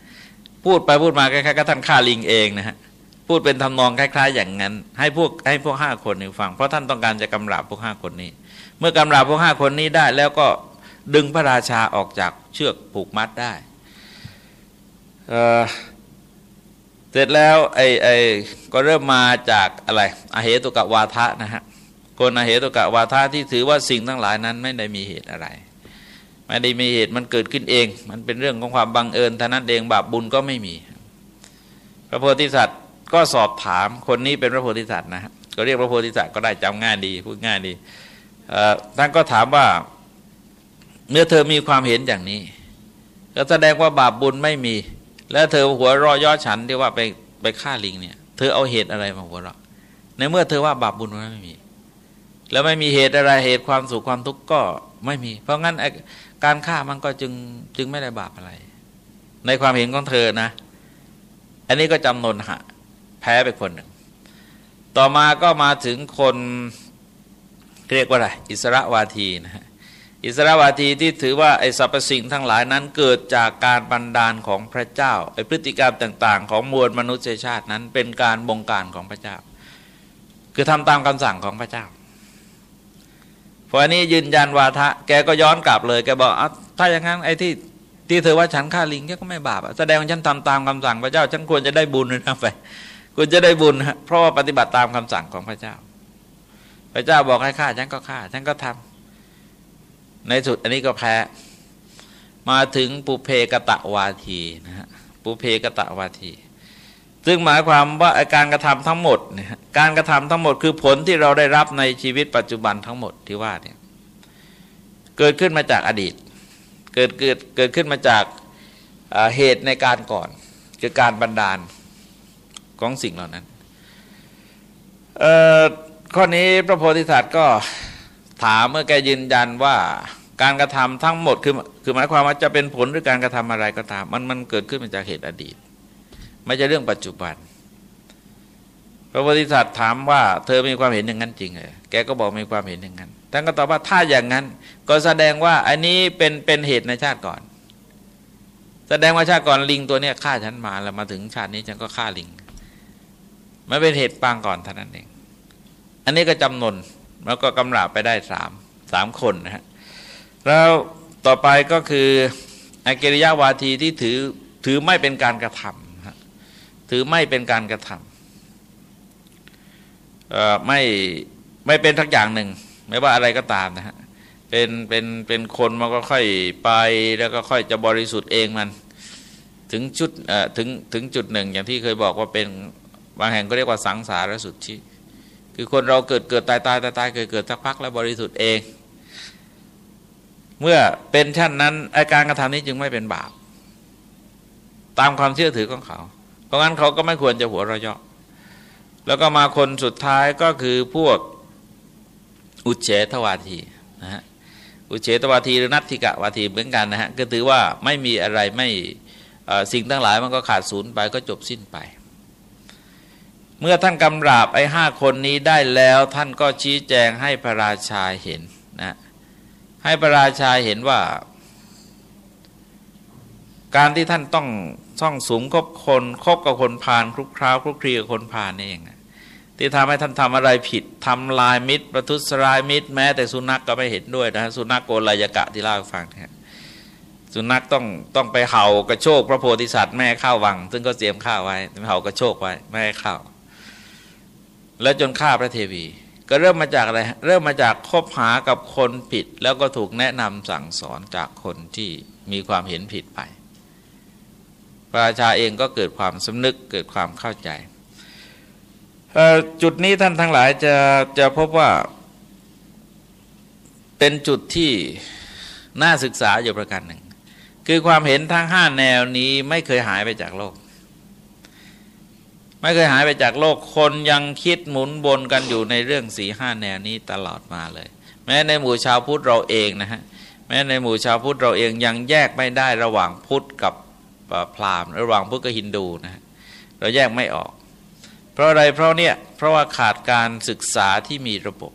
พูดไปพูดมาคล้ายๆกับท่านฆ่าลิงเองนะฮะพูดเป็นทำนองคล้าย ๆ อย่างนั้น ให้พวกให้พวกห้าคนนี้ฟังเพราะท่านต้องการจะกำราบพวกห้าคนนี้ เมื่อกำราบพวกห้าคนนี้ได้แล้วก็ ดึงพระราชาออกจากเชือกผูกมัดได้เสร็จแล้วไอ้ไอ้ก็เริ่มมาจากอะไรอาเหตุกะวาทะนะฮะคนอาเหตุกะวาทะที่ถือว่าสิ่งทั้งหลายนั้นไม่ได้มีเหตุอะไร ไม่ได้มีเหตุมันเกิดขึ้นเอง มันเป็นเรื่องของความบังเอิญท่านั้นเองบาปบุญก็ไม่มี พระโพธิสัตว์ก็สอบถามคนนี้เป็นพระโพธิสัตว์นะฮะก็เรียกพระโพธิสัตว์ก็ได้จำง่ายดีพูดง่ายดีท่านก็ถามว่า เมื่อเธอมีความเห็นอย่างนี้ ก็แสดงว่าบาปบุญไม่มี แล้วเธอหัวรอย่อฉันที่ว่าไปไปฆ่าลิงเนี่ย เธอเอาเหตุอะไรมาหัวเราะในเมื่อเธอว่าบาปบุญมันไม่มี แล้วไม่มีเหตุอะไรเหตุความสุขความทุกข์ก็ไม่มี เพราะงั้นการฆ่ามันก็จึงจึงไม่ได้บาปอะไร ในความเห็นของเธอนะ อันนี้ก็จำนนหะแพ้ไปคนหนึ่ง ต่อมาก็มาถึงคนเรียกว่าอะไรอิสระวาทีนะฮะ อิสระวาทีที่ถือว่าไอ้สรรพสิ่งทั้งหลายนั้นเกิดจากการบันดาลของพระเจ้าไอ้พฤติกรรมต่าง ๆ ของมวลมนุษยชาตินั้นเป็นการบงการของพระเจ้า คือทำตามคำสั่งของพระเจ้าพออันนี้ยืนยันวาทะแกก็ย้อนกลับเลยแกบอกอถ้าอย่างนั้นไอ้ที่ที่เธอว่าฉันฆ่าลิงแกก็ไม่บาปแสดงว่าฉันทำตามคำสั่งพระเจ้า ฉันควรจะได้บุญนะไปควรจะได้บุญเพราะว่าปฏิบัติตามคำสั่งของพระเจ้า พระเจ้าบอกให้ฆ่าฉันก็ฆ่าฉันก็ทำ ในสุดอันนี้ก็แพ้ มาถึงปุเพกตะวาทีนะฮะปุเพกตะวาที ซึ่งหมายความว่าการกระทำทั้งหมดเนี่ยการกระทำทั้งหมดคือผลที่เราได้รับในชีวิตปัจจุบันทั้งหมดที่ว่าเนี่ยเกิดขึ้นมาจากอดีต เกิดเกิดเกิดขึ้นมาจากเหตุในการก่อน คือการบันดาลของสิ่งเหล่านั้นข้อนี้พระโพธิสัตว์ก็ ถามเมื่อแกยืนยันว่าการกระทำทั้งหมดคือคือหมายความว่าจะเป็นผลหรือการกระทำอะไรก็ตาม มันมันเกิดขึ้นมาจากเหตุอดีต ไม่ใช่เรื่องปัจจุบัน พระโพธิสัตว์ถามว่า เธอมีความเห็นอย่างนั้นจริงเหรอแกก็บอกมีความเห็นอย่างนั้นท่านก็ตอบว่าถ้าอย่างนั้น ก็แสดงว่าอันนี้เป็นเป็นเหตุในชาติก่อน แสดงว่าชาติก่อนลิงตัวเนี้ยฆ่าฉันมาแล้วมาถึงชาตินี้ฉันก็ฆ่าลิงมันเป็นเหตุปางก่อนเท่านั้นเอง อันนี้ก็จำนวน แล้วก็กำราบไปได้สามสามคนนะฮะแล้วต่อไปก็คืออากิริยาวาทีที่ถือถือไม่เป็นการกระทำถือไม่เป็นการกระทำไม่ไม่เป็นทักอย่างหนึ่ง ไม่ว่าอะไรก็ตามนะฮะเป็นเป็นเป็นคนมันก็ค่อยไปแล้วก็ค่อยจะบริสุทธิ์เองมัน ถึงจุดถึงถึงจุดหนึ่ง อย่างที่เคยบอกว่าเป็นบางแห่งก็เรียกว่าสังสารสุทธิ คือคนเราเกิดเกิดตายตายตายตายเกิดเกิดสักพักแล้วบริสุทธิ์เอง เมื่อเป็นชั้นนั้น อาการกระทำนี้จึงไม่เป็นบาป ตามความเชื่อถือของเขา เพราะงั้นเขาก็ไม่ควรจะหัวเราะเยาะแล้วก็มาคนสุดท้ายก็คือพวกอุเฉทวาทีนะฮะอุเฉทวาทีหรือนัตถิกะวาทีเหมือนกันนะฮะก็ถือว่าไม่มีอะไรไม่สิ่งทั้งหลายมันก็ขาดศูนย์ไปก็จบสิ้นไป เมื่อท่านกำราบไอ้ห้าคนนี้ได้แล้วท่านก็ชี้แจงให้พระราชาเห็นนะให้พระราชาเห็นว่า การที่ท่านต้องท่องสูงคบคนคบกับคนพาลคลุกคล้าวคลุกคลีกับคนพาลนี่เองที่ทำให้ท่านทำอะไรผิดทำลายมิตร ประทุษร้ายมิตร แม้แต่สุนัขกก็ไม่เห็นด้วยนะสุนัขโกลายกะที่เล่าให้ฟังนี่ยสุนัขต้องต้องไปเห่ากระโชกพระโพธิสัตว์แม่ข้าววัง ซึ่งก็เตรียมข้าวไว้เห่ากระโชกไว้ไม่ข้าว แล้วจนฆ่าพระเทวี ก็เริ่มมาจากอะไรเริ่มมาจากคบหากับคนผิด แล้วก็ถูกแนะนำสั่งสอนจากคนที่มีความเห็นผิดไป พระราชาเองก็เกิดความสำนึกเกิดความเข้าใจ จุดนี้ท่านทั้งหลายจะจะพบว่าเป็นจุดที่น่าศึกษาอยู่ประการหนึ่ง คือความเห็นทั้งห้าแนวนี้ไม่เคยหายไปจากโลก ไม่เคยหายไปจากโลกคนยังคิดหมุนบนกันอยู่ในเรื่องสีห้าแนวนี้ตลอดมาเลย แม้ในหมู่ชาวพุทธเราเองนะฮะแม้ในหมู่ชาวพุทธเราเองยังแยกไม่ได้ระหว่างพุทธกับพราหมณ์ระหว่างพุทธกับฮินดูนะฮะเราแยกไม่ออก เพราะอะไรเพราะเนี่ยเพราะว่าขาดการศึกษาที่มีระบบ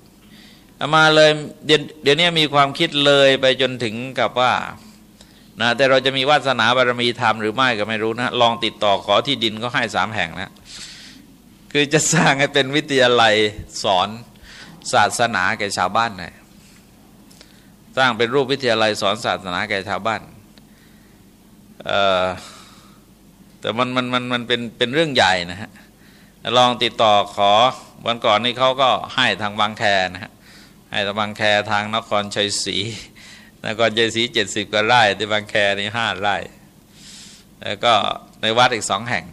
มาเลยเดี๋ยวเดี๋ยวนี้มีความคิดเลยไปจนถึงกับว่า นะแต่เราจะมีวาสนาบารมีธรรมหรือไม่ก็ไม่รู้นะ ลองติดต่อขอที่ดินก็ให้สามแห่งนะคือจะสร้างให้เป็นวิทยาลัยสอนศาสนาแก่ชาวบ้านหน่อยสร้างเป็นรูปวิทยาลัยสอนศาสนาแก่ชาวบ้านแต่มันมันมันมันเป็นเป็นเรื่องใหญ่นะฮะลองติดต่อขอวันก่อนนี้เขาก็ให้ทางบางแคนะฮะให้ทางบางแคทางนครชัยศรี นครชัยศรีเจ็ดสิบกว่าไร่ที่บางแคนี่ห้าไร่ แล้วก็ในวัดอีกสองแห่ง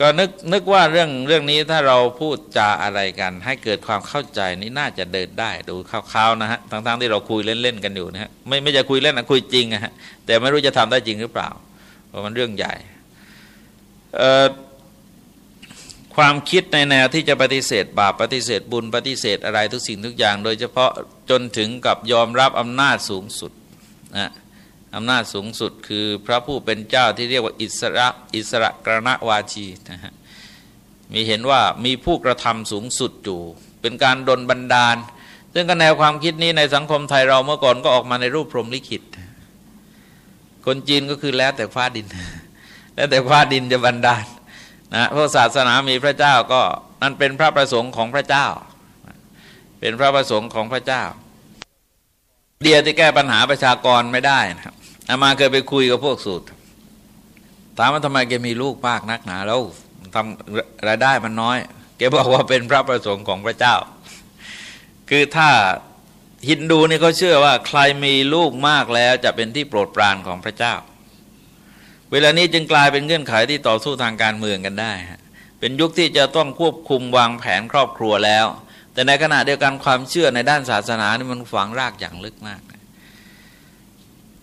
ก็นึกนึกว่าเรื่องเรื่องนี้ถ้าเราพูดจาอะไรกัน ให้เกิดความเข้าใจนี่น่าจะเดินได้ดูคร่าวๆนะฮะทั้งๆที่เราคุยเล่นๆกันอยู่นะฮะไม่ไม่จะคุยเล่นนะคุยจริงนะฮะแต่ไม่รู้จะทำได้จริงหรือเปล่า เพราะมันเรื่องใหญ่เอ่อ ความคิดในแนวที่จะปฏิเสธบาปปฏิเสธบุญปฏิเสธอะไรทุกสิ่งทุกอย่าง โดยเฉพาะจนถึงกับยอมรับอำนาจสูงสุดนะอำนาจสูงสุดคือพระผู้เป็นเจ้าที่เรียกว่าอิสระอิสระกรณวาชีนะฮะมีเห็นว่ามีผู้กระทำสูงสุดอยู่ เป็นการดลบันดาล ซึ่งก็แนวความคิดนี้ในสังคมไทยเราเมื่อก่อนก็ออกมาในรูปพรหมลิขิต คนจีนก็คือแล้วแต่ฟ้าดิน แล้วแต่ฟ้าดินจะบันดาล นะพวกศาสนามีพระเจ้าก็นั่นเป็นพระประสงค์ของพระเจ้า เป็นพระประสงค์ของพระเจ้า เดียที่แก้ปัญหาประชากรไม่ได้นะครับอามาเคยไปคุยกับพวกสูตรถามว่าทำไมแกมีลูกมากนักหนาแล้วทำรายได้มันน้อยแกบอกว่าเป็นพระประสงค์ของพระเจ้า คือถ้าฮินดูนี่เขาเชื่อว่าใครมีลูกมากแล้วจะเป็นที่โปรดปรานของพระเจ้า เวลานี้จึงกลายเป็นเงื่อนไขที่ต่อสู้ทางการเมืองกันได้ เป็นยุคที่จะต้องควบคุมวางแผนครอบครัวแล้ว แต่ในขณะเดียวกันความเชื่อในด้านศาสนานี่มันฝังรากอย่างลึกมาก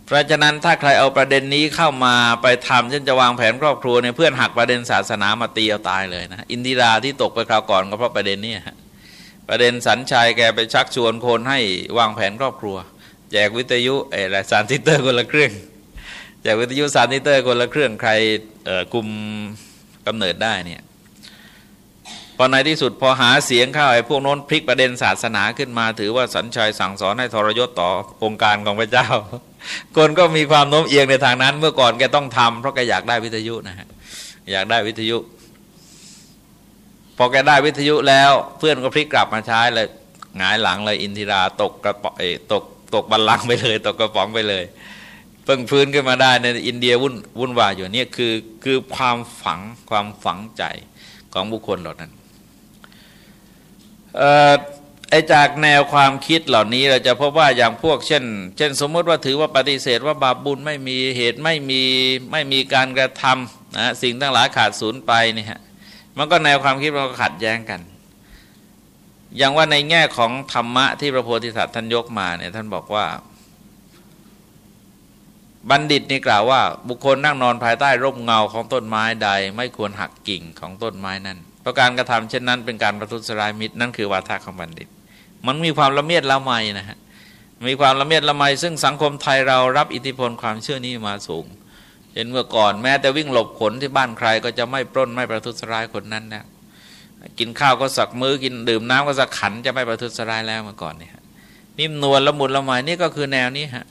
เพราะฉะนั้นถ้าใครเอาประเด็นนี้เข้ามาไปทำเช่นจะวางแผนครอบครัวเนี่ยเพื่อนชักประเด็นศาสนามาตีเอาตายเลยนะอินดิราที่ตกไปคราวก่อนก็เพราะประเด็นนี้ประเด็นสัญชัยแกไปชักชวนคนให้วางแผนครอบครัว แจกวิทยุเออทรานซิสเตอร์คนละเครื่อง แจกวิทยุทรานซิสเตอร์คนละเครื่องใครกลุ่มกำเนิดได้เนี่ยพอในที่สุดพอหาเสียงเข้าไอ้พวกโน้นพลิกประเด็นศาสนาขึ้นมา ถือว่าสัญชัยสั่งสอนให้ทรยศต่อองค์การของพระเจ้า คนก็มีความโน้มเอียงในทางนั้น เมื่อก่อนแกต้องทำเพราะแกอยากได้วิทยุนะฮะอยากได้วิทยุ พอแกได้วิทยุแล้ว เพื่อนก็พลิกกลับมาใช้เลยหงายหลังเลยอินทิราตกกระป๋องตกตกบัลลังไปเลย ตกกระป๋องไปเลย เพิ่งฟื้นขึ้นมาได้ในอินเดียวุ่นวุ่นวายอยู่นี่คือคือความฝังความฝังใจของบุคคลเหล่านั้นไอจากแนวความคิดเหล่านี้เราจะพบว่าอย่างพวกเช่น เช่น สมมติว่าถือว่าปฏิเสธว่าบาปบุญไม่มีเหตุไม่มีไม่มีการกระทำนะสิ่งทั้งหลายขาดศูนย์ไปเนี่ฮะมันก็แนวความคิดมันก็ขัดแย้งกัน อย่างว่าในแง่ของธรรมะที่พระโพธิสัตว์ท่านยกมาเนี่ยท่านบอกว่า บัณฑิตนี่กล่าวว่า บุคคลนั่งนอนภายใต้ร่มเงาของต้นไม้ใด ไม่ควรหักกิ่งของต้นไม้นั้นเพราะการกระทำเช่นนั้น เป็นการประทุษร้ายมิตรนั่นคือวาทะของบัณฑิต มันมีความละเมียดละไมนะฮะมีความละเมียดละไมซึ่งสังคมไทยเรารับอิทธิพลความเชื่อนี้มาสูงเห็นเมื่อก่อนแม้แต่วิ่งหลบขนที่บ้านใครก็จะไม่ปล้นไม่ประทุษร้ายคนนั้นนะกินข้าวก็สักมือกินดื่มน้ำก็สักขันจะไม่ประทุษร้ายแล้วเมื่อก่อนเนี่ยนิ่มนวลละมุนละไมนี่ก็คือแนวนี้ฮะ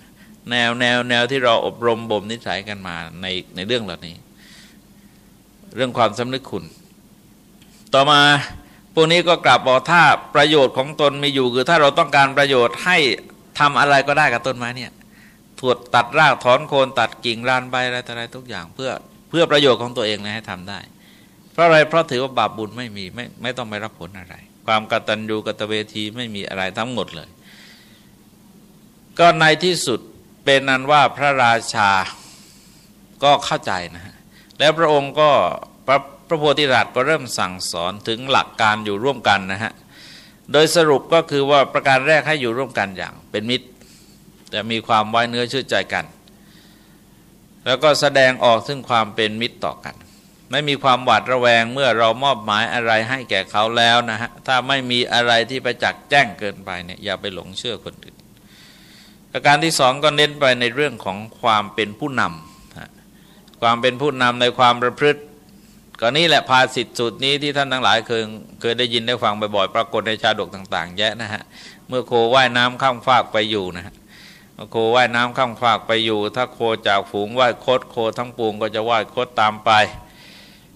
แนวแนวแนวที่เราอบรมบ่มนิสัยกันมาในในเรื่องเหล่านี้ เรื่องความสำนึกคุณ ต่อมาพวกนี้ก็กลับบอกถ้าประโยชน์ของตนมีอยู่ คือถ้าเราต้องการประโยชน์ให้ทำอะไรก็ได้กับต้นไม้เนี่ยถวดตัดรากถอนโคนตัดกิ่งรานใบอะไรต่ออะไรทุกอย่างเพื่อเพื่อประโยชน์ของตัวเองนะให้ทำได้ เพราะอะไรเพราะถือว่าบาปบุญไม่มีไม่ไม่ต้องไปรับผลอะไร ความกตัญญูกตเวทีไม่มีอะไรทั้งหมดเลย ก็ในที่สุด เป็นนั้นว่าพระราชาก็เข้าใจนะฮะแล้วพระองค์ก็พระพระโพธิราชก็เริ่มสั่งสอนถึงหลักการอยู่ร่วมกันนะฮะโดยสรุปก็คือว่าประการแรกให้อยู่ร่วมกันอย่างเป็นมิตร แต่มีความไว้เนื้อเชื่อใจกัน แล้วก็แสดงออกซึ่งความเป็นมิตรต่อกัน ไม่มีความหวาดระแวงเมื่อเรามอบหมายอะไรให้แก่เขาแล้วนะฮะถ้าไม่มีอะไรที่ประจักษ์แจ้งเกินไปเนี่ยอย่าไปหลงเชื่อคนอื่น ประการที่สองก็เน้นไปในเรื่องของความเป็นผู้นำความเป็นผู้นำในความประพฤติก็นี่แหละภาสิทธิสุดนี้ที่ท่านทั้งหลายเคยเคยได้ยินได้ฟังบ่อยๆปรากฏในชาดกต่าง ๆ แยะนะฮะเมื่อโคว่ายน้ำข้ามฟากไปอยู่นะฮะโคว่ายน้ำข้ามฟากไปอยู่ ถ้าโคจากฝูงว่ายคดโคทั้งปวงก็จะว่ายคดตามไป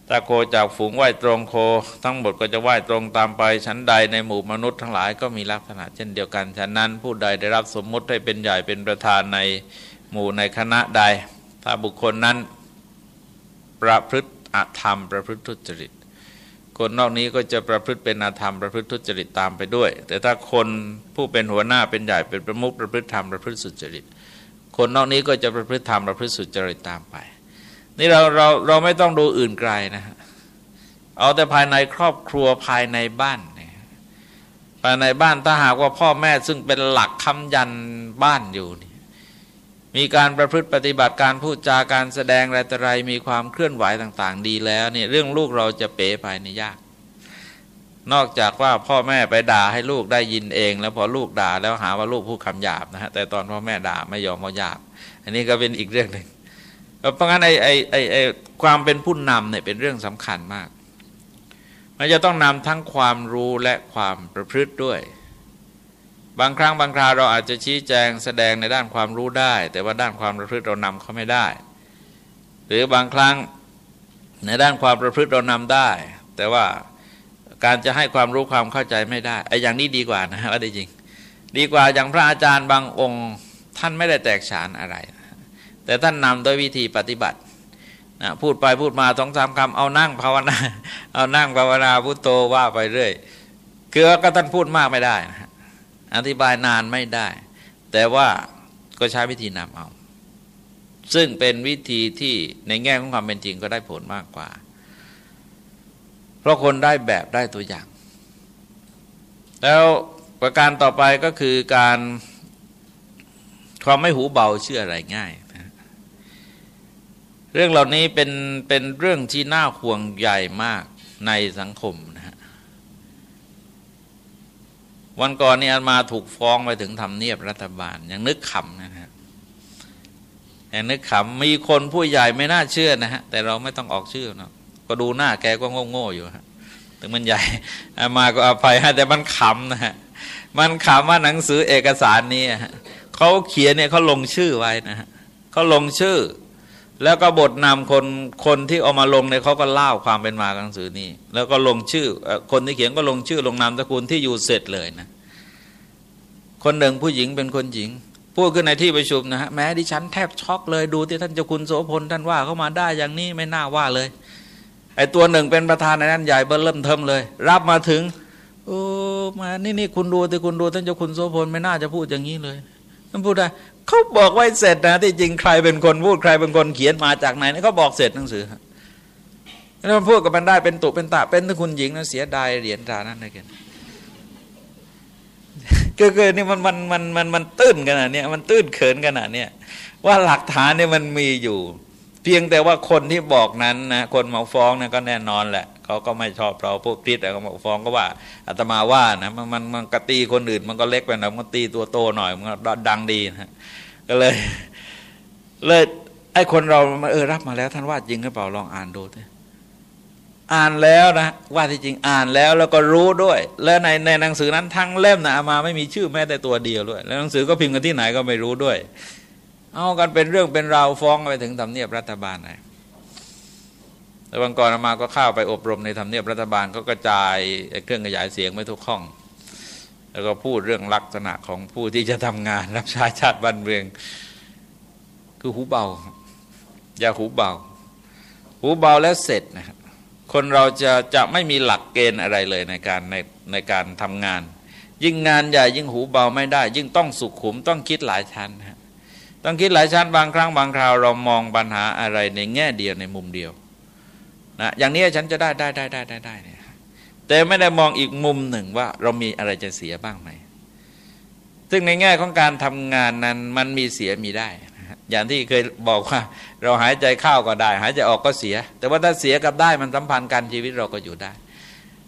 ถ้าโคจากฝูงว่ายตรงโค ทั้งหมดก็จะว่ายตรงตามไปชั้นใดในหมู่มนุษย์ทั้งหลายก็มีลักษณะเช่นเดียวกันฉะนั้นผู้ใดได้รับสมมุติให้เป็นใหญ่เป็นประธานในหมู่ในคณะใด ถ้าบุคคลนั้นประพฤติอธรรมประพฤติทุจริต คนนอกนี้ก็จะประพฤติเป็นอาธรรมประพฤติทุจริตตามไปด้วย แต่ถ้าคนผู้เป็นหัวหน้าเป็นใหญ่เป็นประมุขประพฤติธรรมประพฤติสุจริต คนนอกนี้ก็จะประพฤติธรรมประพฤติสุจริตตามไป นี่เราเราเราไม่ต้องดูอื่นไกลนะฮะเอาแต่ภายในครอบครัวภายในบ้านภายในบ้านถ้าหากว่าพ่อแม่ซึ่งเป็นหลักคำยันบ้านอยู่นี่มีการประพฤติปฏิบัติการพูดจาการแสดงอะไรต่ออะไรมีความเคลื่อนไหวต่าง ๆ ดีแล้วเนี่ยเรื่องลูกเราจะเป๋ไปในยาก นอกจากว่าพ่อแม่ไปด่าให้ลูกได้ยินเอง แล้วพอลูกด่าแล้วหาว่าลูกพูดคำหยาบนะฮะแต่ตอนพ่อแม่ด่าไม่ยอมมาหยาบ อันนี้ก็เป็นอีกเรื่องหนึ่ง เพราะงั้นไอ้ไอ้ไอ้ไอ้ความเป็นผู้นำเนี่ยเป็นเรื่องสำคัญมาก มันจะต้องนำทั้งความรู้และความประพฤติด้วย บางครั้งบางคราวเราอาจจะชี้แจงแสดงในด้านความรู้ได้ แต่ว่าด้านความประพฤติเรานำเขาไม่ได้ หรือบางครั้งในด้านความประพฤติเรานำได้ แต่ว่าการจะให้ความรู้ความเข้าใจไม่ได้ไอ้อย่างนี้ดีกว่านะว่าได้จริง ดีกว่าอย่างพระอาจารย์บางองค์ ท่านไม่ได้แตกฉานอะไร แต่ท่านนำโดยวิธีปฏิบัตินะพูดไปพูดมาสองสามคำเอานั่งภาวนา เอานั่งภาวนาพุโทโธว่าไปเรื่อยคือก็ท่านพูดมากไม่ได้นะอธิบายนานไม่ได้ แต่ว่าก็ใช้วิธีนำเอา ซึ่งเป็นวิธีที่ในแง่ของความเป็นจริงก็ได้ผลมากกว่า เพราะคนได้แบบได้ตัวอย่าง แล้วประการต่อไปก็คือการความไม่หูเบาเชื่ออะไรง่าย เรื่องเหล่านี้เป็นเป็นเรื่องที่น่าห่วงใหญ่มากในสังคมนะฮะวันก่อนนี้มาถูกฟ้องไปถึงทำเนียบรัฐบาล ยังนึกขำนะฮะยังนึกขำมีคนผู้ใหญ่ไม่น่าเชื่อนะฮะ แต่เราไม่ต้องออกชื่อนะก็ดูหน้าแกก็โง่ๆอยู่ฮะถึงมันใหญ่มาก็อภัยให้แต่มันขำนะฮะมันขำว่าหนังสือเอกสารนี้เขาเขียนเนี่ยเขาลงชื่อไว้นะฮะเขาลงชื่อ แล้วก็บทนำคนคนที่เอามาลงเนี่ยเขาก็เล่าความเป็นมาของหนังสือนี้ แล้วก็ลงชื่อคนที่เขียนก็ลงชื่อลงนามตระกูลที่อยู่เสร็จเลยนะ คนหนึ่งผู้หญิงเป็นคนหญิงพูดขึ้นในที่ประชุมนะฮะแม้ดิฉันแทบช็อกเลยดูที่ท่านเจ้าคุณโสพลท่านว่าเข้ามาได้อย่างนี้ไม่น่าว่าเลยไอตัวหนึ่งเป็นประธานในนั้นใหญ่เบิ้ลเริ่มเทิมเลย รับมาถึงโอ้มานี่นี่คุณดูที่คุณดูท่านเจ้าคุณโสพลไม่น่าจะพูดอย่างนี้เลยท่านพูดได้ เขาบอกไว้เสร็จนะที่จริงใครเป็นคนพูดใครเป็นคนเขียนมาจากไหนนี่เขาบอกเสร็จหนังสือแล้วพูดกับมันได้เป็นตุเป็นตาเป็นถ้าคุณหญิงนะเสียดายเหรียญตานั้นเลยกันก็คือนี่มันมันมันมันมันตื้นกันอะเนี่ยมันตื้นเขินกันอะเนี่ยว่าหลักฐานเนี่ยมันมีอยู่ พียงแต่ว่าคนที่บอกนั้นนะคนมาฟ้องนี่ก็แน่นอนแหละเขาก็ไม่ชอบเราพวกคริสแต่เขามาฟ้องก็ว่าอาตมาว่านะมันมันมันกตีคนอื่นมันก็เล็กไปหน่อยมันตีตัวโตหน่อยมันดังดีนะก็เลยเลยไอ้คนเราเออรับมาแล้ว ท่านว่าจริงหรือเปล่าลองอ่านดูเถอะอ่านแล้วนะว่าที่จริงอ่านแล้วแล้วก็รู้ด้วย แล้วในในหนังสือนั้นทั้งเล่มนะมาไม่มีชื่อแม้แต่ตัวเดียวด้วย แล้วหนังสือก็พิมพ์กันที่ไหนก็ไม่รู้ด้วย เอากันเป็นเรื่องเป็นราวฟ้องไปถึงทำเนียบรัฐบาลเลยแล้ววันก่อนมาก็เข้าไปอบรมในทำเนียบรัฐบาลก็กระจายเครื่องขยายเสียงไม่ทุกห้อง แล้วก็พูดเรื่องลักษณะของผู้ที่จะทำงานรับใช้ชาติบ้านเมือง คือหูเบา อย่าหูเบา หูเบาแล้วเสร็จนะครับคนเราจะจะไม่มีหลักเกณฑ์อะไรเลยในการในในการทำงาน ยิ่งงานใหญ่ยิ่งหูเบาไม่ได้ ยิ่งต้องสุขุมต้องคิดหลายชั้นนะ ต้องคิดหลายชั้นบางครั้งบางคราวเรามองปัญหาอะไรในแง่เดียวในมุมเดียวนะอย่างนี้ฉันจะได้ได้ได้ได้ได้ได้แต่ไม่ได้มองอีกมุมหนึ่งว่าเรามีอะไรจะเสียบ้างไหมซึ่งในแง่ของการทำงานนั้นมันมีเสียมีได้ อย่างที่เคยบอกว่า เราหายใจเข้าก็ได้ หายใจออกก็เสีย แต่ว่าถ้าเสียกับได้มันสัมพันธ์กันชีวิตเราก็อยู่ได้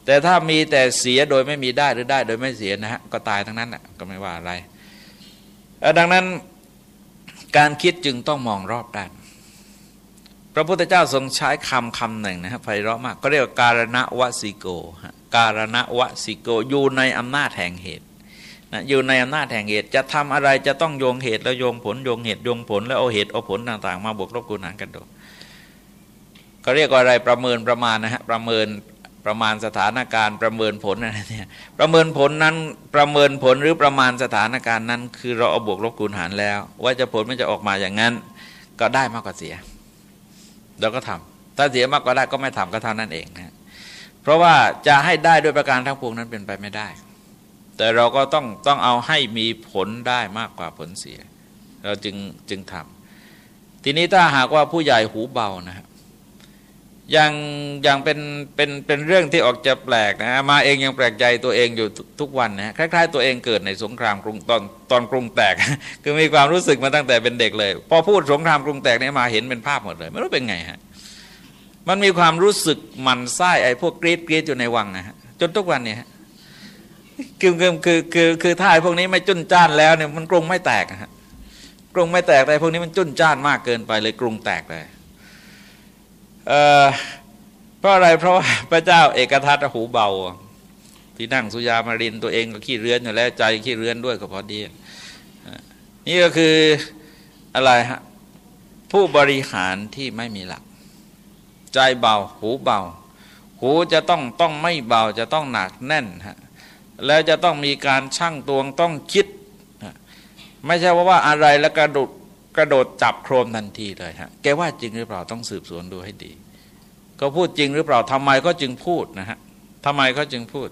แต่ถ้ามีแต่เสียโดยไม่มีได้หรือได้ โดยไม่เสียนะฮะก็ตายทั้งนั้นแหละก็ไม่ว่าอะไรดังนั้น การคิดจึงต้องมองรอบด้านพระพุทธเจ้าทรงใช้คำคำหนึ่งนะครไพเราะมาก ก็เรียกว่าการณวสิโกการณวสิโกอยู่ในอำนาจแห่งเหตุนะอยู่ในอำนาจแห่งเหตุจะทำอะไรจะต้องโยงเหตุแล้วโยงผลโยงเหตุโยงผลแล้วเอาเหตุเอาผลต่าง ๆ มาบวกลบคูณหารกันดูเขาเรียกว่าอะไรประเมินประมาณนะฮะประเมิน ประมาณสถานการณ์ประเมินผลอะไรเนี่ยประเมินผลนั้นประเมินผลหรือประมาณสถานการณ์นั้น คือเราเอาบวกลบคูณหารแล้ว ว่าจะผลมันจะออกมาอย่างนั้น ก็ได้มากกว่าเสียเราก็ทำถ้าเสียมากกว่าได้ก็ไม่ทำก็เท่านั้นเองนะเพราะว่าจะให้ได้ด้วยประการทั้งปวงนั้นเป็นไปไม่ได้ แต่เราก็ต้องต้องเอาให้มีผลได้มากกว่าผลเสีย เราจึงจึงทำทีนี้ถ้าหากว่าผู้ใหญ่หูเบานะครับ ยังยังเป็นเป็นเป็นเรื่องที่ออกจะแปลกนะมาเองยังแปลกใจตัวเองอยู่ทุกวันนะคล้าย ๆ ตัวเองเกิดในสงครามกรุงตอนตอนกรุงแตก คือมีความรู้สึกมาตั้งแต่เป็นเด็กเลย พอพูดสงครามกรุงแตกเนี่ยมาเห็นเป็นภาพหมดเลย ไม่รู้เป็นไงฮะมันมีความรู้สึกมันไส้ไอ้พวกกรีดกรีดอยู่ในวังนะฮะจนทุกวันเนี่ยคือคือคือคือคือถ้าไอ้พวกนี้ไม่จุนจ้านแล้วเนี่ยมันกรุงไม่แตกฮะกรุงไม่แตกแต่พวกนี้มันจุนจ้านมากเกินไปเลยกรุงแตกเลย เพระราะอะไรเพราะว่าพระเจ้าเอกทัตหูเบา ที่นั่งสุยามารินตัวเองก็ขี้เรือนอยู่แล้วใจขี้เรือนด้วยก็พอดีนี่ก็คืออะไรฮะผู้บริหารที่ไม่มีหลัก ใจเบา หูเบา หูจะต้องต้องไม่เบาจะต้องหนักแน่นฮะแล้วจะต้องมีการชั่งตวงต้องคิด ไม่ใช่ว่าว่าอะไรแล้วกระโดด กระโดดจับโครมทันทีเลยฮะแกว่าจริงหรือเปล่าต้องสืบสวนดูให้ดี ก็พูดจริงหรือเปล่าทำไมก็จึงพูดนะฮะทำไมเขาจึงพูด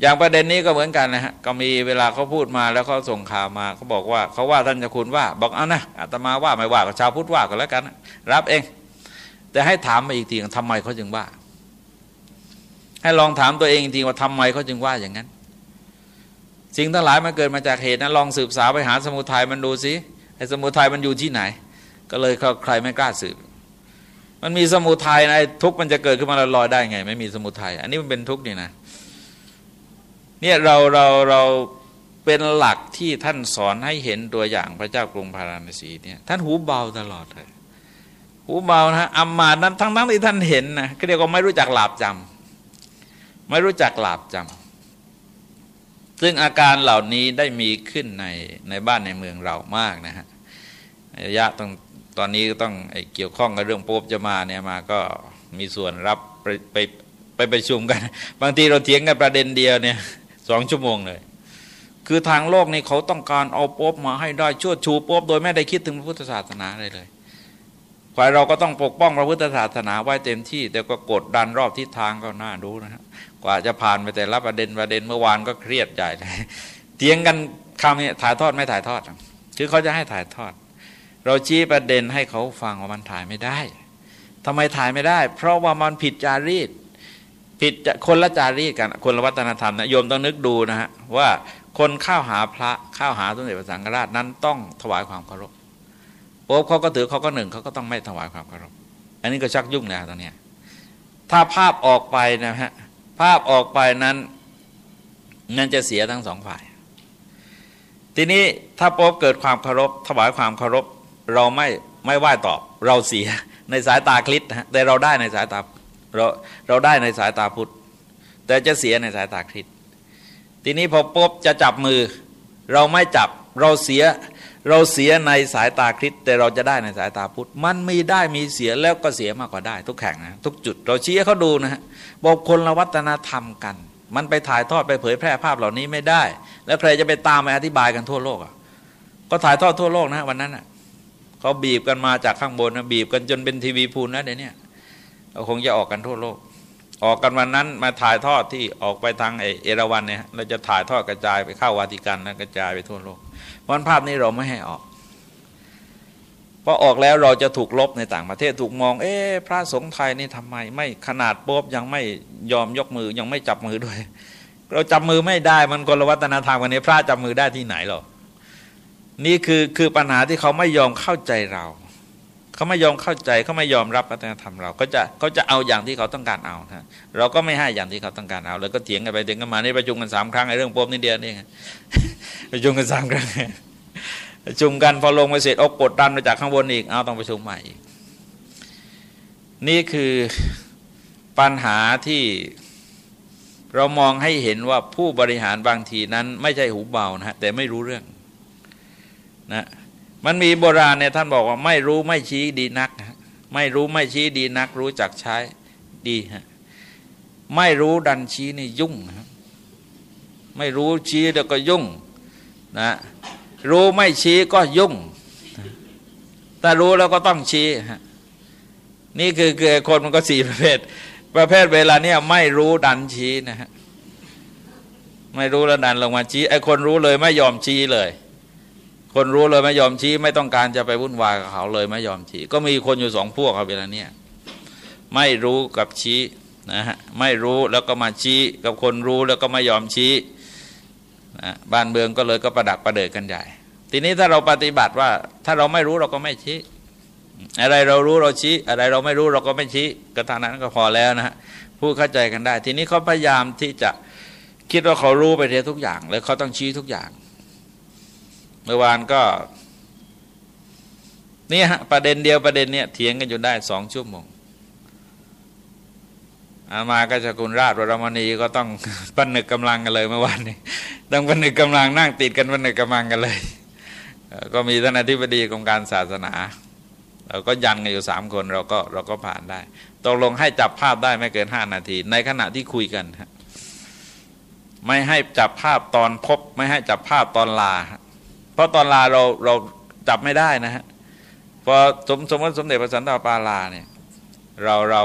อย่างประเด็นนี้ก็เหมือนกันนะฮะก็มีเวลาเขาพูดมาแล้วเขาส่งข่าวมาเขาบอกว่าเขาว่าท่านจะคุณว่า บอกเอานะอาตมาว่าไม่ว่าก็ชาวพุทธว่ากันแล้วกันรับเอง แต่ให้ถามมาอีกทีทำไมเขาจึงว่า ให้ลองถามตัวเองจริงว่าทำไมเขาจึงว่าอย่างนั้น สิ่งทั้งหลายมันเกิดมาจากเหตุนะลองสืบสาวไปหาสมุทัยมันดูสิ ไอ้สมุทัยมันอยู่ที่ไหน ก็เลยใครไม่กล้าสืบ มันมีสมุทัยนะทุกมันจะเกิดขึ้นมาลอยได้ไง ไม่มีสมุทัยอันนี้มันเป็นทุกข์นี่นะเนี่ยเราเราเราเป็นหลักที่ท่านสอนให้เห็นตัวอย่างพระเจ้ากรุงพาราณสีเนี่ยท่านหูเบาตลอดเลยหูเบานะอัมมานั้นทั้งทั้งที่ท่านเห็นนะก็เรียกว่าไม่รู้จักหลาบจำไม่รู้จักหลาบจำ ซึ่งอาการเหล่านี้ได้มีขึ้นในในบ้านในเมืองเรามากนะฮะระยะต้องตอนนี้ก็ต้องเกี่ยวข้องกับเรื่องโป๊บจะมาเนี่ยมาก็มีส่วนรับไปไปไปประชุมกัน บางทีเราเถียงกันประเด็นเดียวเนี่ยสองชั่วโมงเลย คือทางโลกนี่เขาต้องการเอาโป๊บมาให้ได้ช่วยชูโป๊บโดยไม่ได้คิดถึงพระพุทธศาสนาเลยเลยฝ่ายเราก็ต้องปกป้องพระพุทธศาสนาไว้เต็มที่ แต่ก็กดดันรอบทิศทางก็น่าดูนะฮะ ว่าจะผ่านไปแต่ละประเด็นประเด็นเมื่อวานก็เครียดใหญ่เลยเถียงกันคำนี้ถ่ายทอดไม่ถ่ายทอด คือเขาจะให้ถ่ายทอด เราชี้ประเด็นให้เขาฟังว่ามันถ่ายไม่ได้ทำไมถ่ายไม่ได้ เพราะว่ามันผิดจารีตผิดคนละจารีตกันคนละวัฒนธรรมนะโยมต้องนึกดูนะฮะว่าคนเข้าหาพระเข้าหาสมเด็จพระสังฆราชนั้นต้องถวายความเคารพโป๊บเขาก็ถือเขาก็หนึ่งเขาก็ต้องไม่ถวายความเคารพอันนี้ก็ชักยุ่งแล้วตอนนี้ถ้าภาพออกไปนะฮะ ภาพออกไปนั้นนั่นจะเสียทั้งสองฝ่าย ทีนี้ถ้าโป๊บเกิดความเคารพถวายความเคารพเราไม่ไม่ไหว้ตอบ เราเสียในสายตาคริสนะแต่เราได้ในสายตาเราเราได้ในสายตาพุทธแต่จะเสียในสายตาคริสทีนี้พอปุ๊บจะจับมือ เราไม่จับ เราเสียเราเสียในสายตาคริสแต่เราจะได้ในสายตาพุทธมันมีได้มีเสียแล้วก็เสียมากกว่าได้ ทุกแข่งนะทุกจุดเราชี้เขาดูนะฮะบอกคนละวัฒนธรรมกัน มันไปถ่ายทอดไปเผยแพร่ภาพเหล่านี้ไม่ได้ แล้วใครจะไปตามไปอธิบายกันทั่วโลกอะก็ถ่ายทอดทั่วโลกนะวันนั้นอะเขาบีบกันมาจากข้างบนนะบีบกันจนเป็นทีวีพูนแล้วเดี๋ยวนี้เราคงจะออกกันทั่วโลก ออกกันวันนั้นมาถ่ายทอดที่ออกไปทางเอราวันเนี่ยเราจะถ่ายทอดกระจายไปเข้าวาติกันแล้วกระจายไปทั่วโลก วันภาพนี้เราไม่ให้ออกพอออกแล้วเราจะถูกลบในต่างประเทศถูกมอง เอ๊ะพระสงฆ์ไทยนี่ทำไม ไม่ขนาดโป๊บยังไม่ยอมยกมือยังไม่จับมือด้วย เราจับมือไม่ได้มันคนละวัฒนธรรมกันนี้พระจับมือได้ที่ไหนหรอนี่คือคือปัญหาที่เขาไม่ยอมเข้าใจเรา เขาไม่ยอมเข้าใจเขาไม่ยอมรับวัฒนธรรมเราก็จะเขาจะเอาอย่างที่เขาต้องการเอานะเราก็ไม่ให้อย่างที่เขาต้องการเอา แล้วก็เถียงกันไปเถียงกันมาในประชุมกันสามครั้งไอ้เรื่องปมนิดเดียวนี่ ประชุมกันสามครั้งประชุมกันพอลงไปเสร็จอกกดดันมาจากข้างบนอีกเอาต้องประชุมใหม่อีกนี่คือปัญหาที่เรามองให้เห็นว่าผู้บริหารบางทีนั้น ไม่ใช่หูเบานะแต่ไม่รู้เรื่องนะมันมีโบราณเนี่ยท่านบอกว่าไม่รู้ไม่ชี้ดีนัก ไม่รู้ไม่ชี้ดีนัก รู้จักใช้ดีฮะไม่รู้ดันชี้นี่ยุ่งนะไม่รู้ชี้แล้วก็ยุ่ง นะรู้ไม่ชี้ก็ยุ่งถ้ารู้แล้วก็ต้องชี้ นี่คือคือคนมันก็สี่ประเภท ประเภทเวลาเนี่ยไม่รู้ดันชี้นะฮะไม่รู้แล้วดันลงมาชี้ไอ้คนรู้เลยไม่ยอมชี้เลย คนรู้เลยไม่ยอมชี้ ไม่ต้องการจะไปวุ่นวายกับเขาเลยไม่ยอมชี้ ก็มีคนอยู่สองพวกครับเวลาเนี้ยไม่รู้กับชี้นะฮะไม่รู้แล้วก็มาชี้กับคนรู้แล้วก็ไม่ยอมชี้ นะบ้านเมืองก็เลยก็ประดักประเดิดกันใหญ่ ทีนี้ถ้าเราปฏิบัติว่า ถ้าเราไม่รู้เราก็ไม่ชี้อะไรเรารู้เราชี้ อะไรเราไม่รู้เราก็ไม่ชี้ก็ทานั้นก็พอแล้วนะฮะพูดเข้าใจกันได้ ทีนี้เขาพยายามที่จะคิดว่าเขารู้ไปทุกอย่าง แล้วเขาต้องชี้ทุกอย่าง เมื่อวานก็นี่ฮะประเด็นเดียวประเด็นเนี้ยเถียงกันอยู่ได้สองชั่วโมง อามาก็จะคุณราชวรมณีก็ต้องปนึกกำลังกันเลยเมื่อวานนี้ต้องปนึกกำลังนั่งติดกันปนึกกำลังกันเลย ก็มีท่านอธิบดีกรมการศาสนา เราก็ยันกันอยู่สามคนเราก็เราก็ผ่านได้ตกลงให้จับภาพได้ไม่เกินห้านาที ในขณะที่คุยกันไม่ให้จับภาพตอนพบ ไม่ให้จับภาพตอนลา เพราะตอนลาเราเราจับไม่ได้นะฮะพอสมสมมติสมเด็จพระสันตะปาลาเนี่ย เราเรา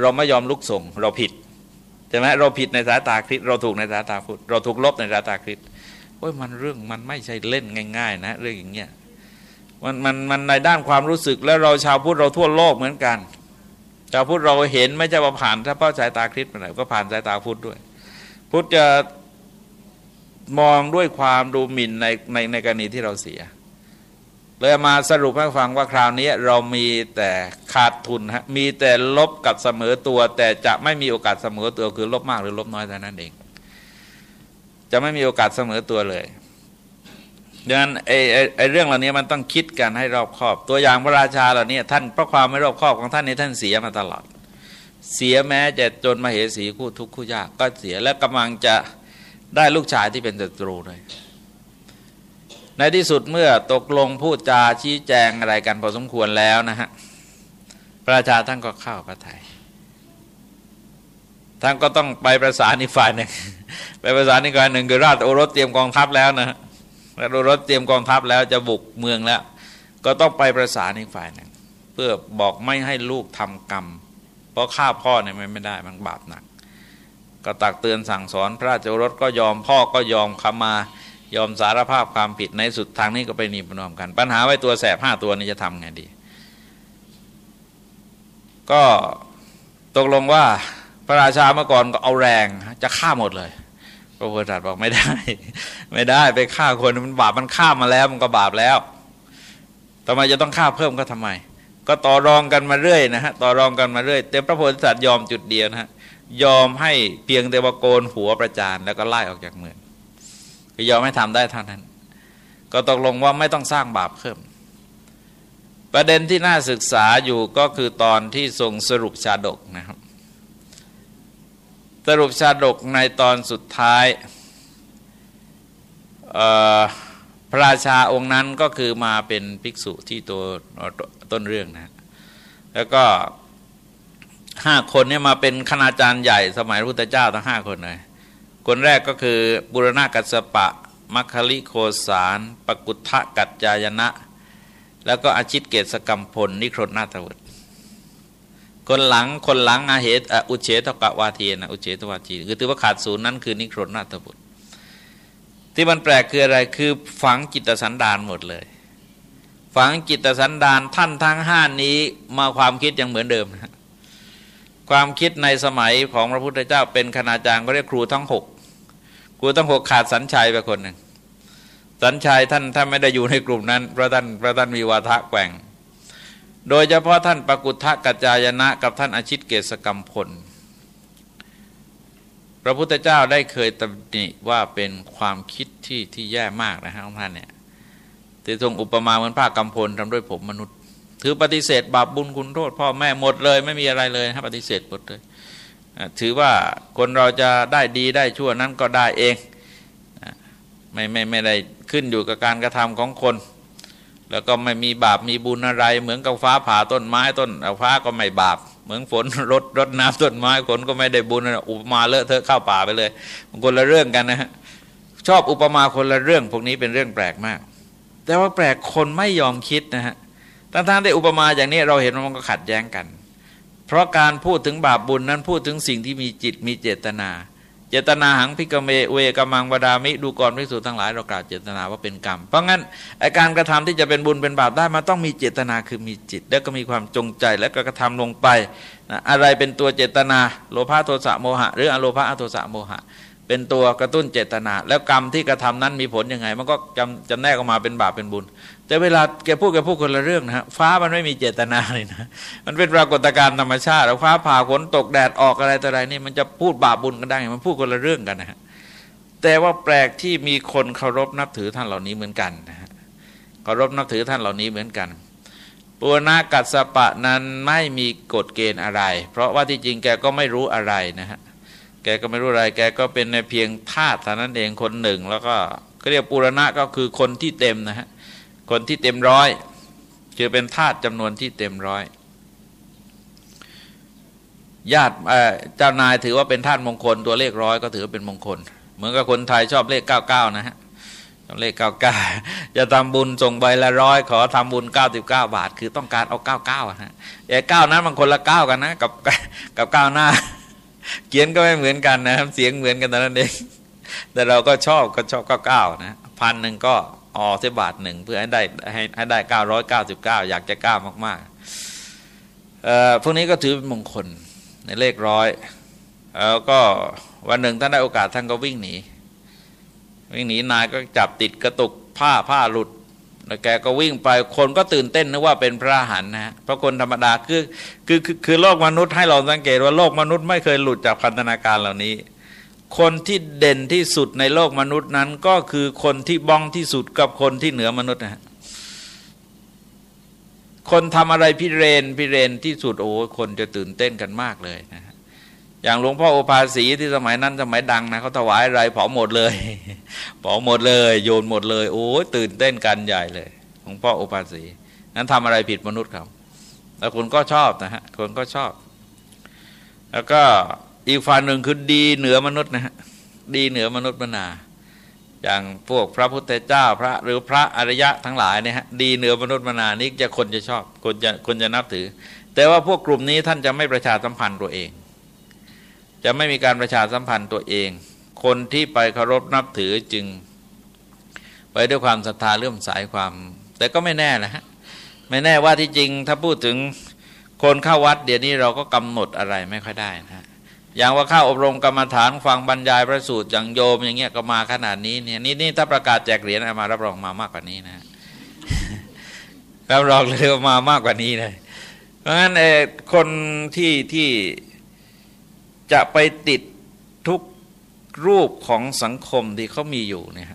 เราไม่ยอมลุกส่ง เราผิดใช่ไหมเราผิดในสายตาคริสเราถูกในสายตาพุทธเราถูกลบในสายตาคริสโอ้ยมันเรื่องมันไม่ใช่เล่นง่าย ๆ นะ เรื่องอย่างเงี้ยมันมันมันในด้านความรู้สึกแล้วเราชาวพุทธเราทั่วโลกเหมือนกันชาวพุทธเราเห็นไม่ใช่ว่าผ่านถ้าเฉพาะสายตาคริสไปไหนก็ผ่านสายตาพุทธด้วย พุทธจะมองด้วยความดูหมิ่นในในในกรณีที่เราเสีย เลยมาสรุปให้ฟังว่าคราวนี้เรามีแต่ขาดทุนฮะมีแต่ลบกับเสมอตัว แต่จะไม่มีโอกาสเสมอตัวคือลบมากหรือลบน้อยแต่นั้นเอง จะไม่มีโอกาสเสมอตัวเลยดังนั้นไอ้ไอ้เรื่องเหล่านี้มันต้องคิดกันให้รอบคอบ ตัวอย่างพระราชาเหล่านี้ท่านเพราะความไม่รอบคอบของท่านนี้ท่านเสียมาตลอด เสียแม้จะจนมาเหสีคู่ทุกข์คู่ยากก็เสียและกำลังจะได้ลูกชายที่เป็นศัตรูเลย ในที่สุดเมื่อตกลงพูดจาชี้แจงอะไรกันพอสมควรแล้วนะฮะพระราชาท่านก็เข้าพระทยัยท่านก็ต้องไปประสานอีกฝ่ายหนึ่งไปประสานอีกฝ่ายหนึ่งคือราชโอรสเตรียมกองทัพแล้วนะราชโอรสเตรียมกองทัพแล้วจะบุกเมืองแล้ว ก็ต้องไปประสานอีกฝ่ายหนึ่งเพื่อบอกไม่ให้ลูกทำกรรม เพราะฆ่าพ่อเนี่ยมันไม่ได้มันบาปหนัก ก็ตักเตือนสั่งสอนพระราชโอรสก็ยอมพ่อก็ยอมขมา ยอมสารภาพความผิดในสุดทางนี้ก็ไปนีประนอมกัน ปัญหาไว้ตัวแสบห้าตัวนี้จะทำไงดี ก็ตกลงว่าพระราชาเมื่อก่อนก็เอาแรงจะฆ่าหมดเลย พระโพุทธเจ้าบอกไม่ได้ ไม่ได้ไปฆ่าคนมันบาปมันฆ่ามาแล้วมันก็บาปแล้วทำไมจะต้องฆ่าเพิ่มก็ทำไม ก็ต่อรองกันมาเรื่อยนะฮะต่อรองกันมาเรื่อยแต่พระโพธิสัตว์ยอมจุดเดียวนะฮะยอมให้เพียงแต่ว่าโกนหัวประจานแล้วก็ไล่ออกจากเมือง คือยอมให้ทำได้เท่านั้น ก็ตกลงว่าไม่ต้องสร้างบาปเพิ่ม ประเด็นที่น่าศึกษาอยู่ก็คือตอนที่ทรงสรุปชาดกนะครับ สรุปชาดกในตอนสุดท้ายพระราชาองค์นั้นก็คือมาเป็นภิกษุที่ตัวต้นเรื่องนะ แล้วก็ห้าคนเนี้มาเป็นคณาจารย์ใหญ่สมัยพระพุทธเจ้าทั้งห้าคนเลย คนแรกก็คือบุรณะกัสปะ มัคคลิโคสารปกุทธกัจจายนะ แล้วก็อาชิตเกศกรรมพล นิครนาถวุฒคนหลังคนหลังอาเหตุอุเฉตกะวาทีนะอุเฉตวาทีคือถือว่าขาดศูนย์นั้นคือนิครนาถวุฒที่มันแปลกคืออะไรคือฝังจิตสันดานหมดเลย ฝังจิตสันดานท่านทั้งห้านี้มาความคิดยังเหมือนเดิมนะความคิดในสมัยของพระพุทธเจ้าเป็นคณาจารย์ก็เรียกครูทั้งหก ครูทั้งหกขาดสัญชัยไปคนหนึ่งสัญชัยท่านท่านไม่ได้อยู่ในกลุ่มนั้นพระท่านพระท่านมีวาทะแกว่ง โดยเฉพาะท่านปกุทธกัจจายนะกับท่านอาชิตเกศกรรมพล พระพุทธเจ้าได้เคยตำหนิว่าเป็นความคิดที่ที่แย่มากนะฮะท่านเนี่ยที่ทรงอุปมาเหมือนผ้ากำพลทำด้วยผมมนุษย์ ถือปฏิเสธบาปบุญคุณโทษพ่อแม่หมดเลย ไม่มีอะไรเลยฮะปฏิเสธหมดเลย ถือว่าคนเราจะได้ดีได้ชั่วนั้นก็ได้เองไม่ไม่ไม่ได้ขึ้นอยู่กับการกระทำของคน แล้วก็ไม่มีบาปมีบุญอะไร เหมือนกับฟ้าผ่าต้นไม้ต้นฟ้าก็ไม่บาป เหมือนฝนรดรดน้ำต้นไม้ฝนก็ไม่ได้บุญอุปมาเลอะเทอะเข้าป่าไปเลยคนละเรื่องกันนะฮะชอบอุปมาคนละเรื่อง พวกนี้เป็นเรื่องแปลกมาก แต่ว่าแปลกคนไม่ยอมคิดนะฮะทั้งๆได้อุปมาอย่างนี้เราเห็นว่ามันก็ขัดแย้งกัน เพราะการพูดถึงบาปบุญนั้นพูดถึงสิ่งที่มีจิตมีเจตนา เจตนาหังพิกเมเวกมังวดามิดูก่อนพิสูจทั้งหลายเรากล่าวเจตนาว่าเป็นกรรม เพราะงั้นไอการกระทำที่จะเป็นบุญเป็นบาปได้มันต้องมีเจตนาคือมีจิต แล้วก็มีความจงใจและก็กระทำลงไปนะอะไรเป็นตัวเจตนา โลภะโทสะโมหะ หรืออโลภะอโทสะโมหะเป็นตัวกระตุ้นเจตนา แล้วกรรมที่กระทำนั้นมีผลยังไง มันก็จำจำแนกออกมาเป็นบาปเป็นบุญ แต่เวลาแกพูดแกพูดคนละเรื่องนะฮะฟ้ามันไม่มีเจตนาเลยนะ มันเป็นปรากฏการณ์ธรรมชาติฟ้าผ่าฝนตกแดดออกอะไรต่ออะไรนี่มันจะพูดบาปบุญกันได้มันพูดคนละเรื่องกันนะฮะแต่ว่าแปลกที่มีคนเคารพนับถือท่านเหล่านี้เหมือนกันนะฮะเคารพนับถือท่านเหล่านี้เหมือนกันปุณณกัสปะนั้นไม่มีกฎเกณฑ์อะไร เพราะว่าที่จริงแกก็ไม่รู้อะไรนะฮะแกก็ไม่รู้อะไร แกก็เป็นในเพียงธาตุเท่านั้นเองคนหนึ่ง แล้วก็เรียกปุรณะก็คือคนที่เต็มนะฮะ คนที่เต็มร้อยคือเป็นธาตุจำนวนที่เต็มร้อยญาติเจ้านายถือว่าเป็นธาตุมงคลตัวเลขร้อยก็ถือว่าเป็นมงคล เหมือนกับคนไทยชอบเลข99นะฮะเลข99จะทำบุญส่งใบละร้อยขอทำบุญ99บาท คือต้องการเอา99ฮะไอ้เก้านั้นมันคนละ9กันนะกับกับก้าหน้า เขียนก็ไม่เหมือนกันนะครับเสียงเหมือนกันแต่นั้นเองแต่เราก็ชอบก็ชอบ99นะพันหนึ่งก็ ออเสบาทหนึ่งเพื่อให้ได้ให้ให้ได้999อยเก้าสิบเก้าอยากจะก้ามากๆเอ่อพวกนี้ก็ถือเป็นมงคลในเลขร้อยแล้วก็วันหนึ่งท่านได้โอกาสท่านก็วิ่งหนี วิ่งหนีนายก็จับติดกระตุกผ้าผ้าหลุดแล้วแกก็วิ่งไปคนก็ตื่นเต้นนึกว่าเป็นพระหันนะเพราะคนธรรมดาคือคือคือคือโลกมนุษย์ให้เราสังเกตว่าโลกมนุษย์ไม่เคยหลุดจากพันธนาการเหล่านี้ คนที่เด่นที่สุดในโลกมนุษย์นั้น ก็คือคนที่บ้องที่สุดกับคนที่เหนือมนุษย์นะฮะคนทำอะไรพิเรนพิเรนที่สุดโอ้คนจะตื่นเต้นกันมากเลยนะอย่างหลวงพ่อโอภาสีที่สมัยนั้นสมัยดังนะเขาถวายอะไรเผาหมดเลยเผาหมดเลย โยนหมดเลย โอ้ตื่นเต้นกันใหญ่เลยหลวงพ่อโอภาสี นั้นทำอะไรผิดมนุษย์เขาแล้วคนก็ชอบนะฮะคนก็ชอบ แล้วก็ อีกฝ่ายหนึ่งคือดีเหนือมนุษย์นะฮะดีเหนือมนุษย์มนา อย่างพวกพระพุทธเจ้าพระหรือพระอริยะทั้งหลายเนี่ยฮะดีเหนือมนุษย์มนานี่จะคนจะชอบคนจะคนจะนับถือ แต่ว่าพวกกลุ่มนี้ท่านจะไม่ประชาสัมพันธ์ตัวเอง จะไม่มีการประชาสัมพันธ์ตัวเอง คนที่ไปเคารพนับถือจึง ไปด้วยความศรัทธาเลื่อมสายความ แต่ก็ไม่แน่นะฮะไม่แน่ว่าที่จริงถ้าพูดถึงคนเข้าวัดเดี๋ยวนี้เราก็กำหนดอะไรไม่ค่อยได้นะ อย่างว่าเข้าอบรมกรรมฐานฟังบรรยายพระสูตรอย่างโยมอย่างเงี้ยก็มาขนาดนี้เนี่ยนี่นี่ถ้าประกาศแจกเหรียญมารับรองมามากกว่านี้นะรับรองเลยว่ามามากกว่านี้เลย เพราะงั้นคนที่ที่จะไปติดทุกรูปของสังคมที่เขามีอยู่เนี่ย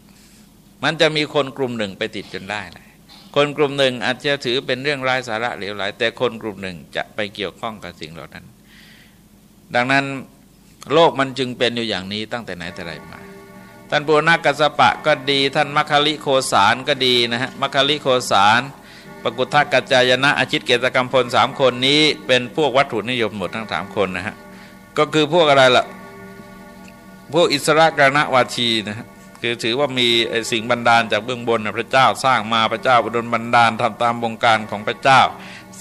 มันจะมีคนกลุ่มหนึ่งไปติดจนได้เลยคนกลุ่มหนึ่งอาจจะถือเป็นเรื่องไร้สาระเหลวไหลแต่คนกลุ่มหนึ่งจะไปเกี่ยวข้องกับสิ่งเหล่านั้น ดังนั้นโลกมันจึงเป็นอยู่อย่างนี้ตั้งแต่ไหนแต่ไรมา ท่านปุณกัสปะก็ดีท่านมัคคิลิโคสารก็ดีนะฮะมัคคิลิโคสารปกุทธกัจจายนะอาชิตเกตกรรมพลสามคนนี้ เป็นพวกวัตถุนิยมหมดทั้งสามคนนะฮะก็คือพวกอะไรล่ะพวกอิสระกรณวาชีนะฮะคือถือว่ามีสิ่งบันดาลจากเบื้องบนพระเจ้าสร้างมาพระเจ้าบดลบันดาลทำตามบงการของพระเจ้า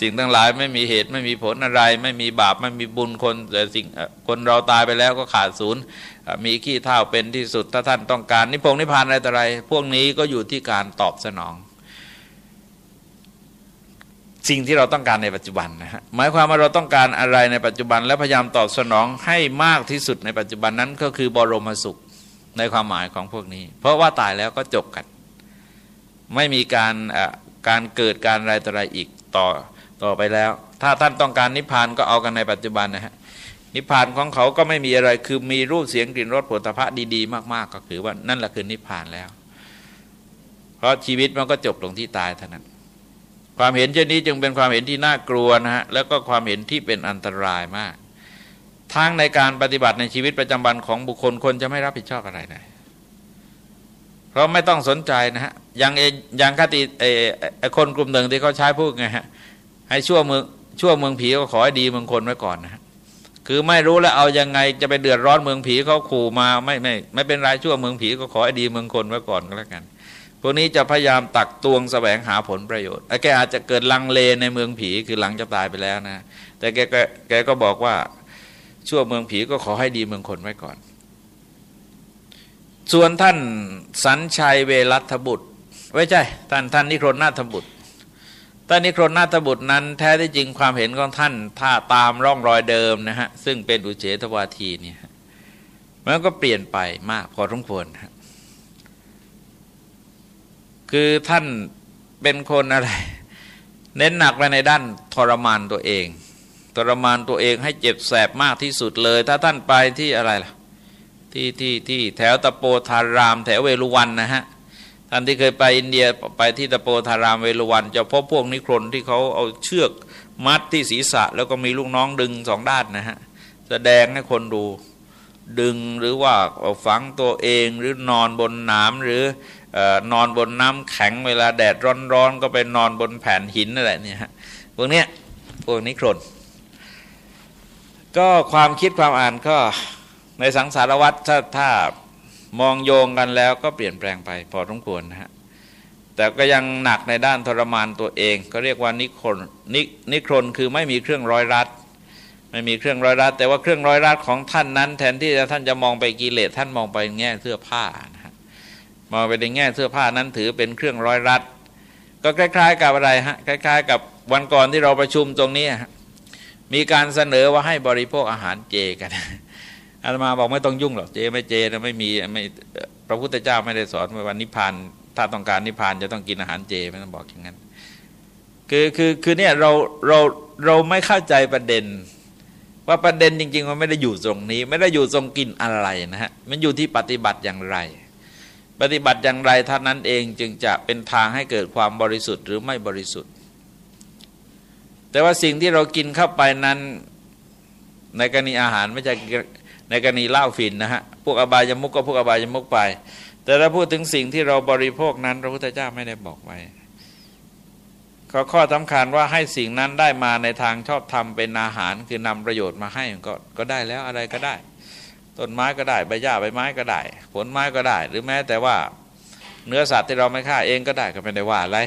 สิ่งทั้งหลายไม่มีเหตุไม่มีผลอะไร ไม่มีบาปไม่มีบุญคนแต่สิ่งคนเราตายไปแล้วก็ขาดศูนย์มีขี้เท่าเป็นที่สุดถ้าท่านต้องการ นิพงนิพพานอะไรต่ออะไร พวกนี้ก็อยู่ที่การตอบสนอง สิ่งที่เราต้องการในปัจจุบันนะฮะหมายความว่าเราต้องการอะไรในปัจจุบัน และพยายามตอบสนองให้มากที่สุดในปัจจุบันนั้นก็คือบรมสุขในความหมายของพวกนี้ เพราะว่าตายแล้วก็จบกัน ไม่มีการการเกิดการอะไรต่ออะไรอีกต่อ ต่อไปแล้ว ถ้าท่านต้องการนิพพานก็เอากันในปัจจุบันนะฮะนิพพานของเขาก็ไม่มีอะไรคือมีรูปเสียงกลิ่นรสผลิตภัณฑ์ดีๆ มากๆ ก็คือว่านั่นแหละคือนิพพานแล้ว เพราะชีวิตมันก็จบลงที่ตายเท่านั้น ความเห็นเช่นนี้จึงเป็นความเห็นที่น่ากลัวนะฮะแล้วก็ความเห็นที่เป็นอันตรายมากทั้งในการปฏิบัติในชีวิตประจำวันของบุคคลคนจะไม่รับผิดชอบอะไรเลยเพราะไม่ต้องสนใจนะฮะอย่างอย่างคติไอ้คนกลุ่มหนึ่งที่เขาใช้พูดไงฮะ ให้ชั่วเมืองชั่วเมืองผีก็ขอให้ดีเมืองคนไว้ก่อนนะฮะคือไม่รู้แล้วเอายังไงจะไปเดือดร้อนเมืองผีเขาขู่มาไม่ไม่ไม่เป็นไรชั่วเมืองผีก็ขอให้ดีเมืองคนไว้ก่อนก็แล้วกัน พวกนี้จะพยายามตักตวงแสวงหาผลประโยชน์แกอาจจะเกิดลังเลในเมืองผีคือหลังจะตายไปแล้วนะ แต่แกแกก็บอกว่าชั่วเมืองผีก็ขอให้ดีเมืองคนไว้ก่อน ส่วนท่านสัญชัยเวรัตบุตรไว้ใช่ท่านท่านนิครนนาถบุตร ท่านนิครนนาถบุตรนั้นแท้ที่จริงความเห็นของท่าน ถ้าตามร่องรอยเดิมนะฮะ ซึ่งเป็นอุเฉทวาทีเนี่ยมันก็เปลี่ยนไปมากพอทุกคนฮะคือท่านเป็นคนอะไร เน้นหนักไปในด้านทรมานตัวเอง ทรมานตัวเองให้เจ็บแสบมากที่สุดเลย ถ้าท่านไปที่อะไรล่ะ ที่ที่ที่แถวตะโปธาราม แถวเวลุวันนะฮะ ท่านที่เคยไปอินเดียไปที่ตะโปธารามเวลวันจะพบพวกนิครนที่เขาเอาเชือกมัดที่ศีรษะ แล้วก็มีลูกน้องดึงสองด้านนะฮะแสดงให้คนดูดึงหรือว่าฝังตัวเองหรือนอนบนน้ำหรือนอนบนน้ำแข็งเวลาแดดร้อนๆ ก็ไปนอนบนแผ่นหินอะไรเนี่ยฮะพวกเนี้ยพวกนิครนก็ความคิดความอ่านก็ในสังสารวัตรถ้าถ้า มองโยงกันแล้วก็เปลี่ยนแปลงไปพอสมควรนะฮะแต่ก็ยังหนักในด้านทรมานตัวเอง ก็เรียกว่านิครนนินิครนคือไม่มีเครื่องร้อยรัดไม่มีเครื่องร้อยรัดแต่ว่าเครื่องร้อยรัดของท่านนั้น แทนที่ท่านจะมองไปกิเลสท่านมองไปแง่เสื้อผ้านะฮะมองไปในแง่เสื้อผ้านั้นถือเป็นเครื่องร้อยรัดก็คล้าย ๆ กับอะไรฮะคล้าย ๆ กับวันก่อนที่เราประชุมตรงนี้มีการเสนอว่าให้บริโภคอาหารเจกัน อาตมาบอกไม่ต้องยุ่งหรอกเจไม่เจนะไม่มีไม่พระพุทธเจ้าไม่ได้สอนว่าวันนิพพานถ้าต้องการนิพพานจะต้องกินอาหารเจไม่ต้องบอกอย่างนั้นคือคือคือเนี่ยเราเราเราไม่เข้าใจประเด็น ว่าประเด็นจริง ๆ มันไม่ได้อยู่ตรงนี้ ไม่ได้อยู่ตรงกินอะไรนะฮะมันอยู่ที่ปฏิบัติอย่างไร ปฏิบัติอย่างไรท่านั้นเองจึงจะเป็นทางให้เกิดความบริสุทธิ์หรือไม่บริสุทธิ์ แต่ว่าสิ่งที่เรากินเข้าไปนั้น ในกรณีอาหารไม่ใช่ ในกรณีเล้าฝิ่นนะฮะพวกอบายมุกก็พวกอบายมุกไป แต่ถ้าพูดถึงสิ่งที่เราบริโภคนั้นพระพุทธเจ้าไม่ได้บอกไว้ข้อข้อสำคัญว่าให้สิ่งนั้นได้มาในทางชอบทำเป็นอาหารคือนำประโยชน์มาให้ก็ก็ได้แล้วอะไรก็ได้ ต้นไม้ก็ได้ใบหญ้าใบไม้ก็ได้ ผลไม้ก็ได้ หรือแม้แต่ว่าเนื้อสัตว์ที่เราไม่ฆ่าเองก็ได้ก็ไม่ได้ว่าอะไร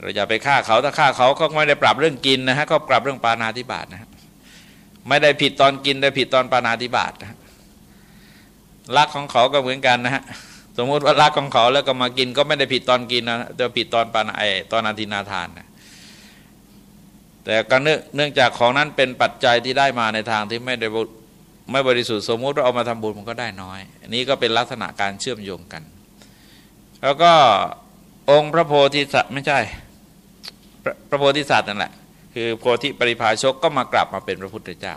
เราอย่าไปฆ่าเขาถ้าฆ่าเขาก็ไม่ได้ปรับเรื่องกินนะฮะก็ปรับเรื่องปานาธิบาตนะฮะ ไม่ได้ผิดตอนกินได้ผิดตอนปานาธิบาตรักของเขาก็เหมือนกันนะฮะสมมติว่ารักของเขาแล้วก็มากินก็ไม่ได้ผิดตอนกินนะจะผิดตอนปานาไอตอนอาทินาทานนะแต่ก็เนื่องจากของนั้นเป็นปัจจัยที่ได้มาในทางที่ไม่ได้ไม่บริสุทธิ์สมมุติว่าเอามาทำบุญมันก็ได้น้อย อันนี้ก็เป็นลักษณะการเชื่อมโยงกัน แล้วก็องค์พระโพธิสัตว์ไม่ใช่พระโพธิสัตว์นั่นแหละ คือโพธิปริภาชกก็มากลับมาเป็นพระพุทธเจ้า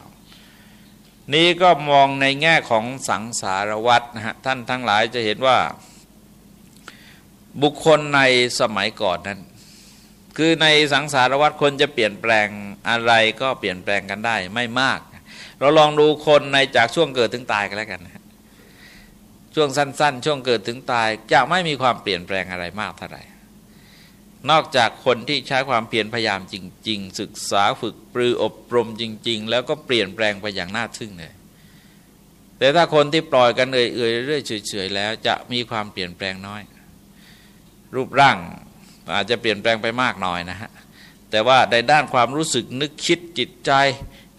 นี้ก็มองในแง่ของสังสารวัตรนะฮะท่านทั้งหลายจะเห็นว่า บุคคลในสมัยก่อนนั้น คือในสังสารวัตรคนจะเปลี่ยนแปลงอะไรก็เปลี่ยนแปลงกันได้ไม่มาก เราลองดูคนในจากช่วงเกิดถึงตายกันแล้วกันนะช่วงสั้น ๆ ช่วงเกิดถึงตายจะไม่มีความเปลี่ยนแปลงอะไรมากเท่าไหร่ นอกจากคนที่ใช้ความเพียรพยายามจริง ๆ ศึกษาฝึกปรืออบรมจริง ๆ แล้วก็เปลี่ยนแปลงไปอย่างน่าทึ่งเลยแต่ถ้าคนที่ปล่อยกันเอื่อยๆเรื่อยเฉยๆแล้วจะมีความเปลี่ยนแปลงน้อย รูปร่างอาจจะเปลี่ยนแปลงไปมากหน่อยนะฮะแต่ว่าในด้านความรู้สึกนึกคิดจิตใจ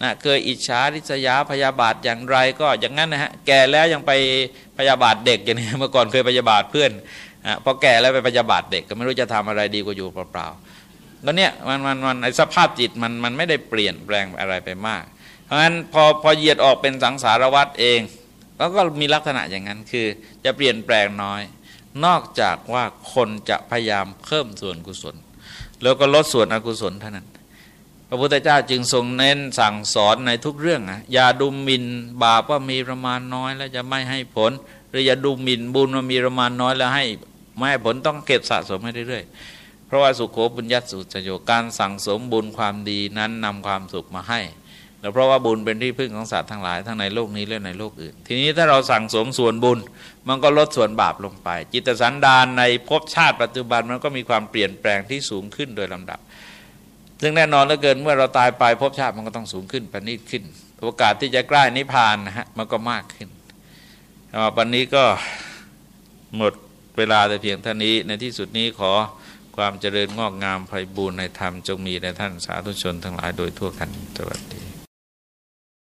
นะเคยอิจฉาริษยาพยาบาทอย่างไรก็อย่างนั้นนะฮะแก่แล้วยังไปพยาบาทเด็กอย่างนี้เมื่อก่อนเคยพยาบาทเพื่อน พอแก่แล้วไปปฏิบัติเด็กก็ไม่รู้จะทำอะไรดีกว่าอยู่เปล่าๆแล้วเนี่ยมันมันมันสภาพจิตมันมันไม่ได้เปลี่ยนแปลงอะไรไปมาก เพราะฉะนั้นพอพอเหยียดออกเป็นสังสารวัตรเองแล้วก็มีลักษณะอย่างนั้นคือจะเปลี่ยนแปลงน้อย นอกจากว่าคนจะพยายามเพิ่มส่วนกุศล แล้วก็ลดส่วนอกุศลเท่านั้น พระพุทธเจ้าจึงทรงเน้นสั่งสอนในทุกเรื่องอะอย่าดูหมิ่นบาปว่ามีประมาณน้อย แล้วจะไม่ให้ผล หรืออย่าดูหมิ่นบุญว่ามีประมาณน้อยแล้วให้ไม่ให้ผลต้องเก็บสะสมให้เรื่อยๆ เพราะว่าสุขโขบุญยัตสุจโยการสั่งสมบุญความดีนั้นนำความสุขมาให้แล้วเพราะว่าบุญเป็นที่พึ่งของสัตว์ทั้งหลายทั้งในโลกนี้และในโลกอื่น ทีนี้ถ้าเราสั่งสมส่วนบุญ มันก็ลดส่วนบาปลงไป จิตสันดานในภพชาติปัจจุบันมันก็มีความเปลี่ยนแปลงที่สูงขึ้นโดยลำดับ ซึ่งแน่นอนเหลือเกินเมื่อเราตายไปภพชาติมันก็ต้องสูงขึ้นประณีตขึ้น โอกาสที่จะใกล้นิพพานนะฮะมันก็มากขึ้น วันนี้ก็หมดเวลาแต่เพียงเท่านี้ ในที่สุดนี้ขอความเจริญงอกงามไพบูรณ์ในธรรมจงมีในท่านสาธุชนทั้งหลายโดยทั่วกันสวัสดี